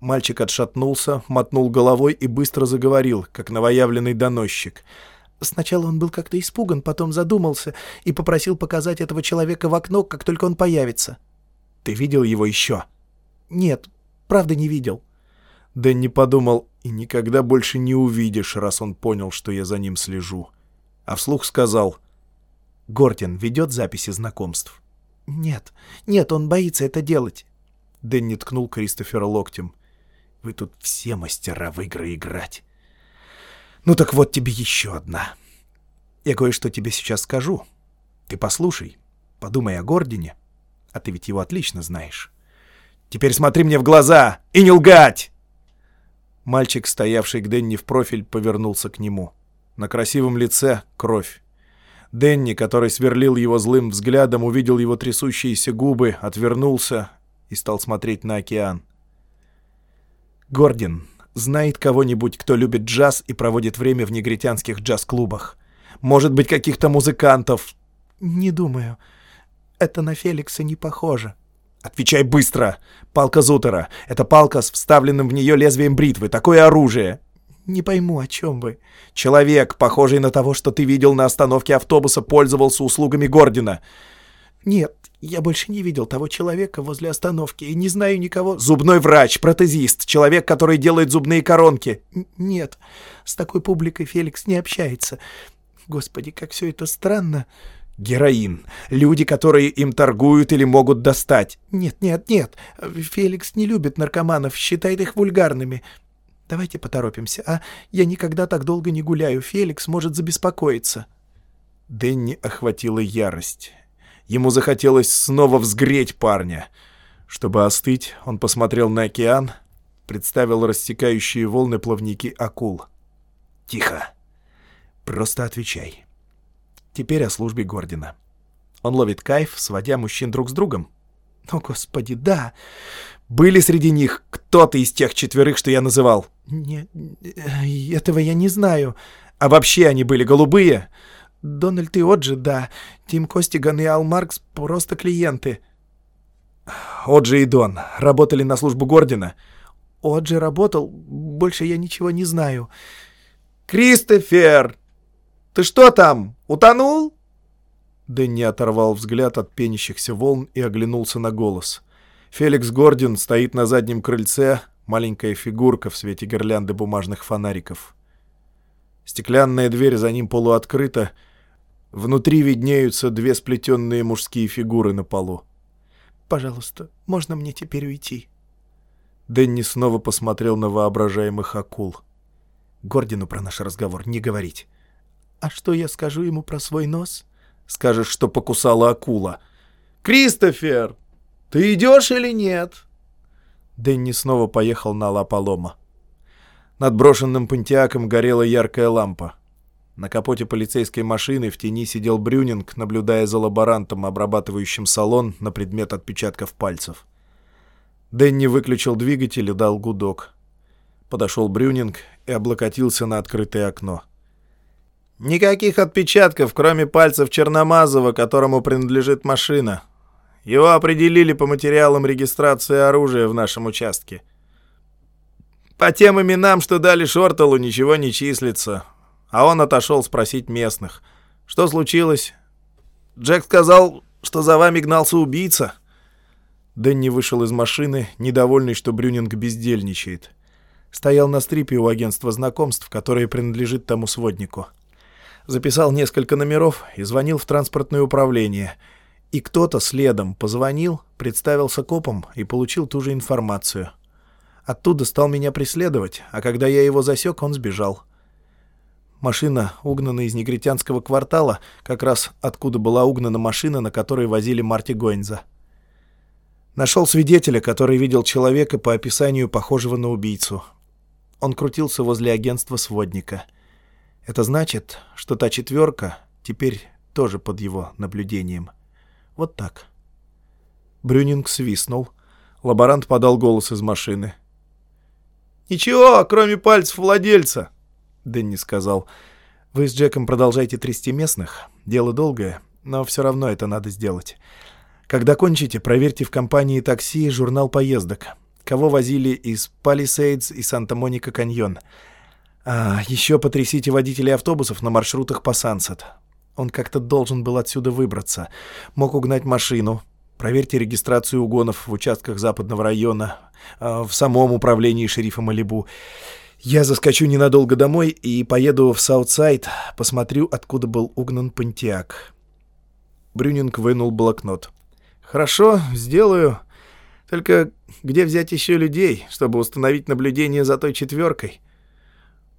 Мальчик отшатнулся, мотнул головой и быстро заговорил, как новоявленный доносчик — Сначала он был как-то испуган, потом задумался и попросил показать этого человека в окно, как только он появится. «Ты видел его еще?» «Нет, правда не видел». Дэнни подумал, и никогда больше не увидишь, раз он понял, что я за ним слежу. А вслух сказал, «Гордин ведет записи знакомств?» «Нет, нет, он боится это делать». Дэнни ткнул Кристофера локтем. «Вы тут все мастера в игры играть. Ну так вот тебе еще одна. Я кое-что тебе сейчас скажу. Ты послушай, подумай о Гордине, а ты ведь его отлично знаешь. Теперь смотри мне в глаза и не лгать!» Мальчик, стоявший к Дэнни в профиль, повернулся к нему. На красивом лице кровь. Дэнни, который сверлил его злым взглядом, увидел его трясущиеся губы, отвернулся и стал смотреть на океан. Гордин знает кого-нибудь, кто любит джаз и проводит время в негритянских джаз-клубах. Может быть, каких-то музыкантов. Не думаю. Это на Феликса не похоже. Отвечай быстро. Палка Зутера. Это палка с вставленным в нее лезвием бритвы. Такое оружие. Не пойму, о чем вы. Человек, похожий на того, что ты видел на остановке автобуса, пользовался услугами Гордина. Нет, я больше не видел того человека возле остановки и не знаю никого. Зубной врач, протезист, человек, который делает зубные коронки. Нет, с такой публикой Феликс не общается. Господи, как все это странно. Героин. Люди, которые им торгуют или могут достать. Нет, нет, нет. Феликс не любит наркоманов, считает их вульгарными. Давайте поторопимся, а? Я никогда так долго не гуляю. Феликс может забеспокоиться. Дэнни охватила ярость. Ему захотелось снова взгреть парня. Чтобы остыть, он посмотрел на океан, представил рассекающие волны плавники акул. «Тихо. Просто отвечай. Теперь о службе Гордина. Он ловит кайф, сводя мужчин друг с другом. О, господи, да. Были среди них кто-то из тех четверых, что я называл? Нет, этого я не знаю. А вообще они были голубые? Дональд и Оджи, да. Тим Костиган и Ал Маркс просто клиенты. Оджи и Дон работали на службу Гордина. Оджи работал, больше я ничего не знаю. «Кристофер! Ты что там, утонул?» Дэнни оторвал взгляд от пенящихся волн и оглянулся на голос. Феликс Гордин стоит на заднем крыльце, маленькая фигурка в свете гирлянды бумажных фонариков. Стеклянная дверь за ним полуоткрыта, внутри виднеются две сплетенные мужские фигуры на полу. «Пожалуйста, можно мне теперь уйти?» Дэнни снова посмотрел на воображаемых акул. Гордину про наш разговор не говорить. «А что я скажу ему про свой нос?» «Скажешь, что покусала акула». «Кристофер, ты идешь или нет?» Дэнни снова поехал на Ла-Палома. Над брошенным пантиаком горела яркая лампа. На капоте полицейской машины в тени сидел Брюнинг, наблюдая за лаборантом, обрабатывающим салон на предмет отпечатков пальцев. Дэнни выключил двигатель и дал гудок. Подошел Брюнинг и облокотился на открытое окно. «Никаких отпечатков, кроме пальцев Черномазова, которому принадлежит машина», его определили по материалам регистрации оружия в нашем участке. По тем именам, что дали Шорталу, ничего не числится. А он отошел спросить местных. Что случилось? Джек сказал, что за вами гнался убийца. Дэнни вышел из машины, недовольный, что Брюнинг бездельничает. Стоял на стрипе у агентства знакомств, которое принадлежит тому своднику. Записал несколько номеров и звонил в транспортное управление — и кто-то следом позвонил, представился копом и получил ту же информацию. Оттуда стал меня преследовать, а когда я его засек, он сбежал. Машина угнана из негритянского квартала, как раз откуда была угнана машина, на которой возили Марти Гойнза. Нашел свидетеля, который видел человека по описанию похожего на убийцу. Он крутился возле агентства сводника. Это значит, что та четверка теперь тоже под его наблюдением. Вот так. Брюнинг свистнул. Лаборант подал голос из машины. «Ничего, кроме пальцев владельца», — Дэнни сказал. «Вы с Джеком продолжайте трясти местных. Дело долгое, но все равно это надо сделать. Когда кончите, проверьте в компании такси журнал поездок. Кого возили из Палисейдс и Санта-Моника каньон. А еще потрясите водителей автобусов на маршрутах по Сансет. Он как-то должен был отсюда выбраться. Мог угнать машину. Проверьте регистрацию угонов в участках западного района, а, в самом управлении шерифа Малибу. Я заскочу ненадолго домой и поеду в Саутсайд, посмотрю, откуда был угнан Понтиак. Брюнинг вынул блокнот. «Хорошо, сделаю. Только где взять еще людей, чтобы установить наблюдение за той четверкой?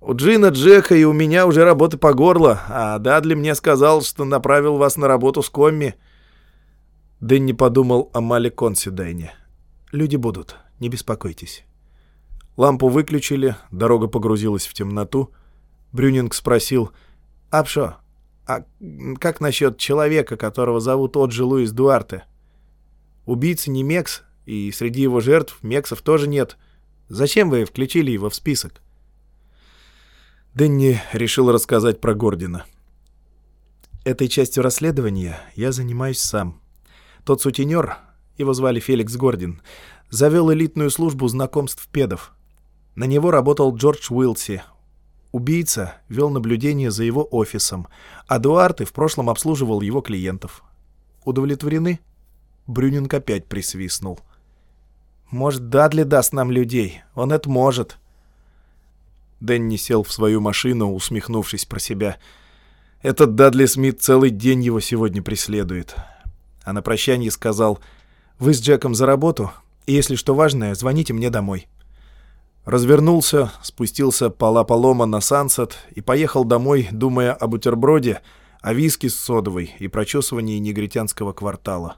У Джина, Джека и у меня уже работы по горло, а Дадли мне сказал, что направил вас на работу с Комми. Дэнни подумал о Мале Консидайне. Люди будут, не беспокойтесь. Лампу выключили, дорога погрузилась в темноту. Брюнинг спросил, «Апшо, а как насчет человека, которого зовут Оджи Луис Дуарте? Убийца не Мекс, и среди его жертв Мексов тоже нет. Зачем вы включили его в список?» Дэнни решил рассказать про Гордина. «Этой частью расследования я занимаюсь сам. Тот сутенер, его звали Феликс Гордин, завел элитную службу знакомств педов. На него работал Джордж Уилси. Убийца вел наблюдение за его офисом, а Дуарте в прошлом обслуживал его клиентов. Удовлетворены? Брюнинг опять присвистнул. «Может, Дадли даст нам людей? Он это может». Дэнни сел в свою машину, усмехнувшись про себя. «Этот Дадли Смит целый день его сегодня преследует». А на прощание сказал, «Вы с Джеком за работу, и если что важное, звоните мне домой». Развернулся, спустился по Ла-Палома на Сансет и поехал домой, думая о бутерброде, о виске с содовой и прочесывании негритянского квартала.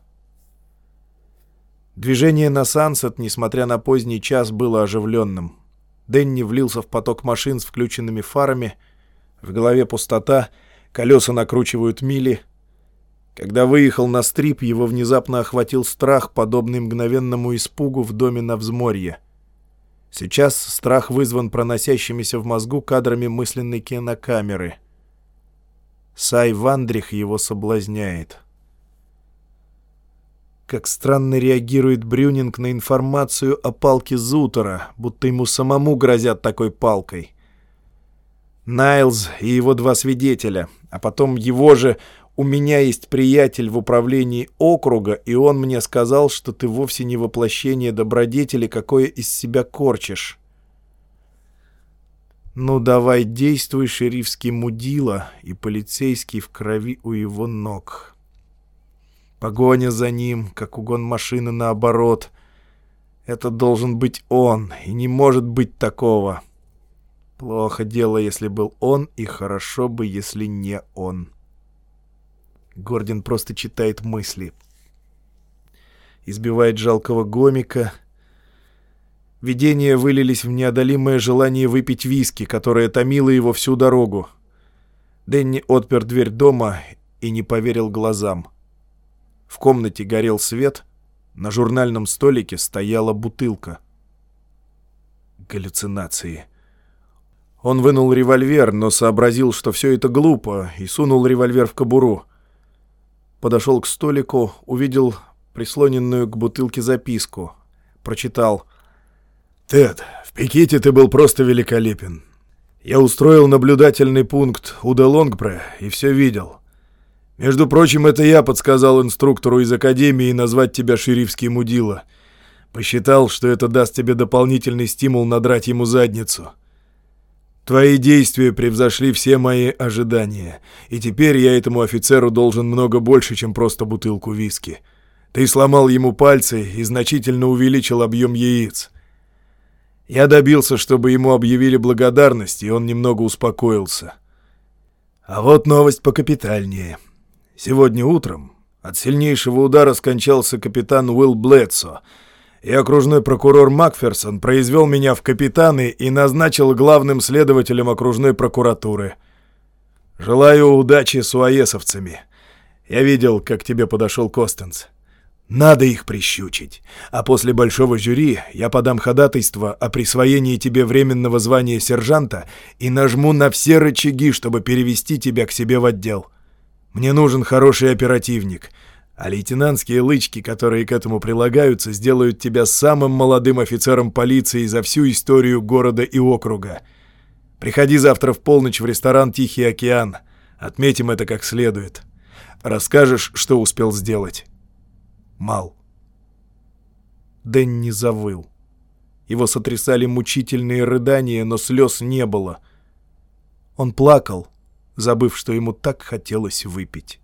Движение на Сансет, несмотря на поздний час, было оживленным. Дэнни влился в поток машин с включенными фарами, в голове пустота, колеса накручивают мили. Когда выехал на стрип, его внезапно охватил страх, подобный мгновенному испугу в доме на взморье — Сейчас страх вызван проносящимися в мозгу кадрами мысленной кинокамеры. Сай Вандрих его соблазняет. Как странно реагирует Брюнинг на информацию о палке Зутера, будто ему самому грозят такой палкой. Найлз и его два свидетеля, а потом его же у меня есть приятель в управлении округа, и он мне сказал, что ты вовсе не воплощение добродетели, какое из себя корчишь. Ну давай действуй, шерифский мудила, и полицейский в крови у его ног. Погоня за ним, как угон машины наоборот. Это должен быть он, и не может быть такого. Плохо дело, если был он, и хорошо бы, если не он. Гордин просто читает мысли. Избивает жалкого гомика. Видения вылились в неодолимое желание выпить виски, которое томило его всю дорогу. Дэнни отпер дверь дома и не поверил глазам. В комнате горел свет, на журнальном столике стояла бутылка. Галлюцинации. Он вынул револьвер, но сообразил, что все это глупо, и сунул револьвер в кобуру — Подошел к столику, увидел прислоненную к бутылке записку. Прочитал. «Тед, в Пикете ты был просто великолепен. Я устроил наблюдательный пункт у Делонгпре и все видел. Между прочим, это я подсказал инструктору из Академии назвать тебя шерифский мудила. Посчитал, что это даст тебе дополнительный стимул надрать ему задницу». Твои действия превзошли все мои ожидания, и теперь я этому офицеру должен много больше, чем просто бутылку виски. Ты сломал ему пальцы и значительно увеличил объем яиц. Я добился, чтобы ему объявили благодарность, и он немного успокоился. А вот новость покапитальнее. Сегодня утром от сильнейшего удара скончался капитан Уилл Блэдсо — и окружной прокурор Макферсон произвел меня в капитаны и назначил главным следователем окружной прокуратуры. Желаю удачи с уаесовцами. Я видел, как тебе подошел Костенс. Надо их прищучить. А после большого жюри я подам ходатайство о присвоении тебе временного звания сержанта и нажму на все рычаги, чтобы перевести тебя к себе в отдел. Мне нужен хороший оперативник — а лейтенантские лычки, которые к этому прилагаются, сделают тебя самым молодым офицером полиции за всю историю города и округа. Приходи завтра в полночь в ресторан «Тихий океан». Отметим это как следует. Расскажешь, что успел сделать. Мал. Дэнни завыл. Его сотрясали мучительные рыдания, но слез не было. Он плакал, забыв, что ему так хотелось выпить.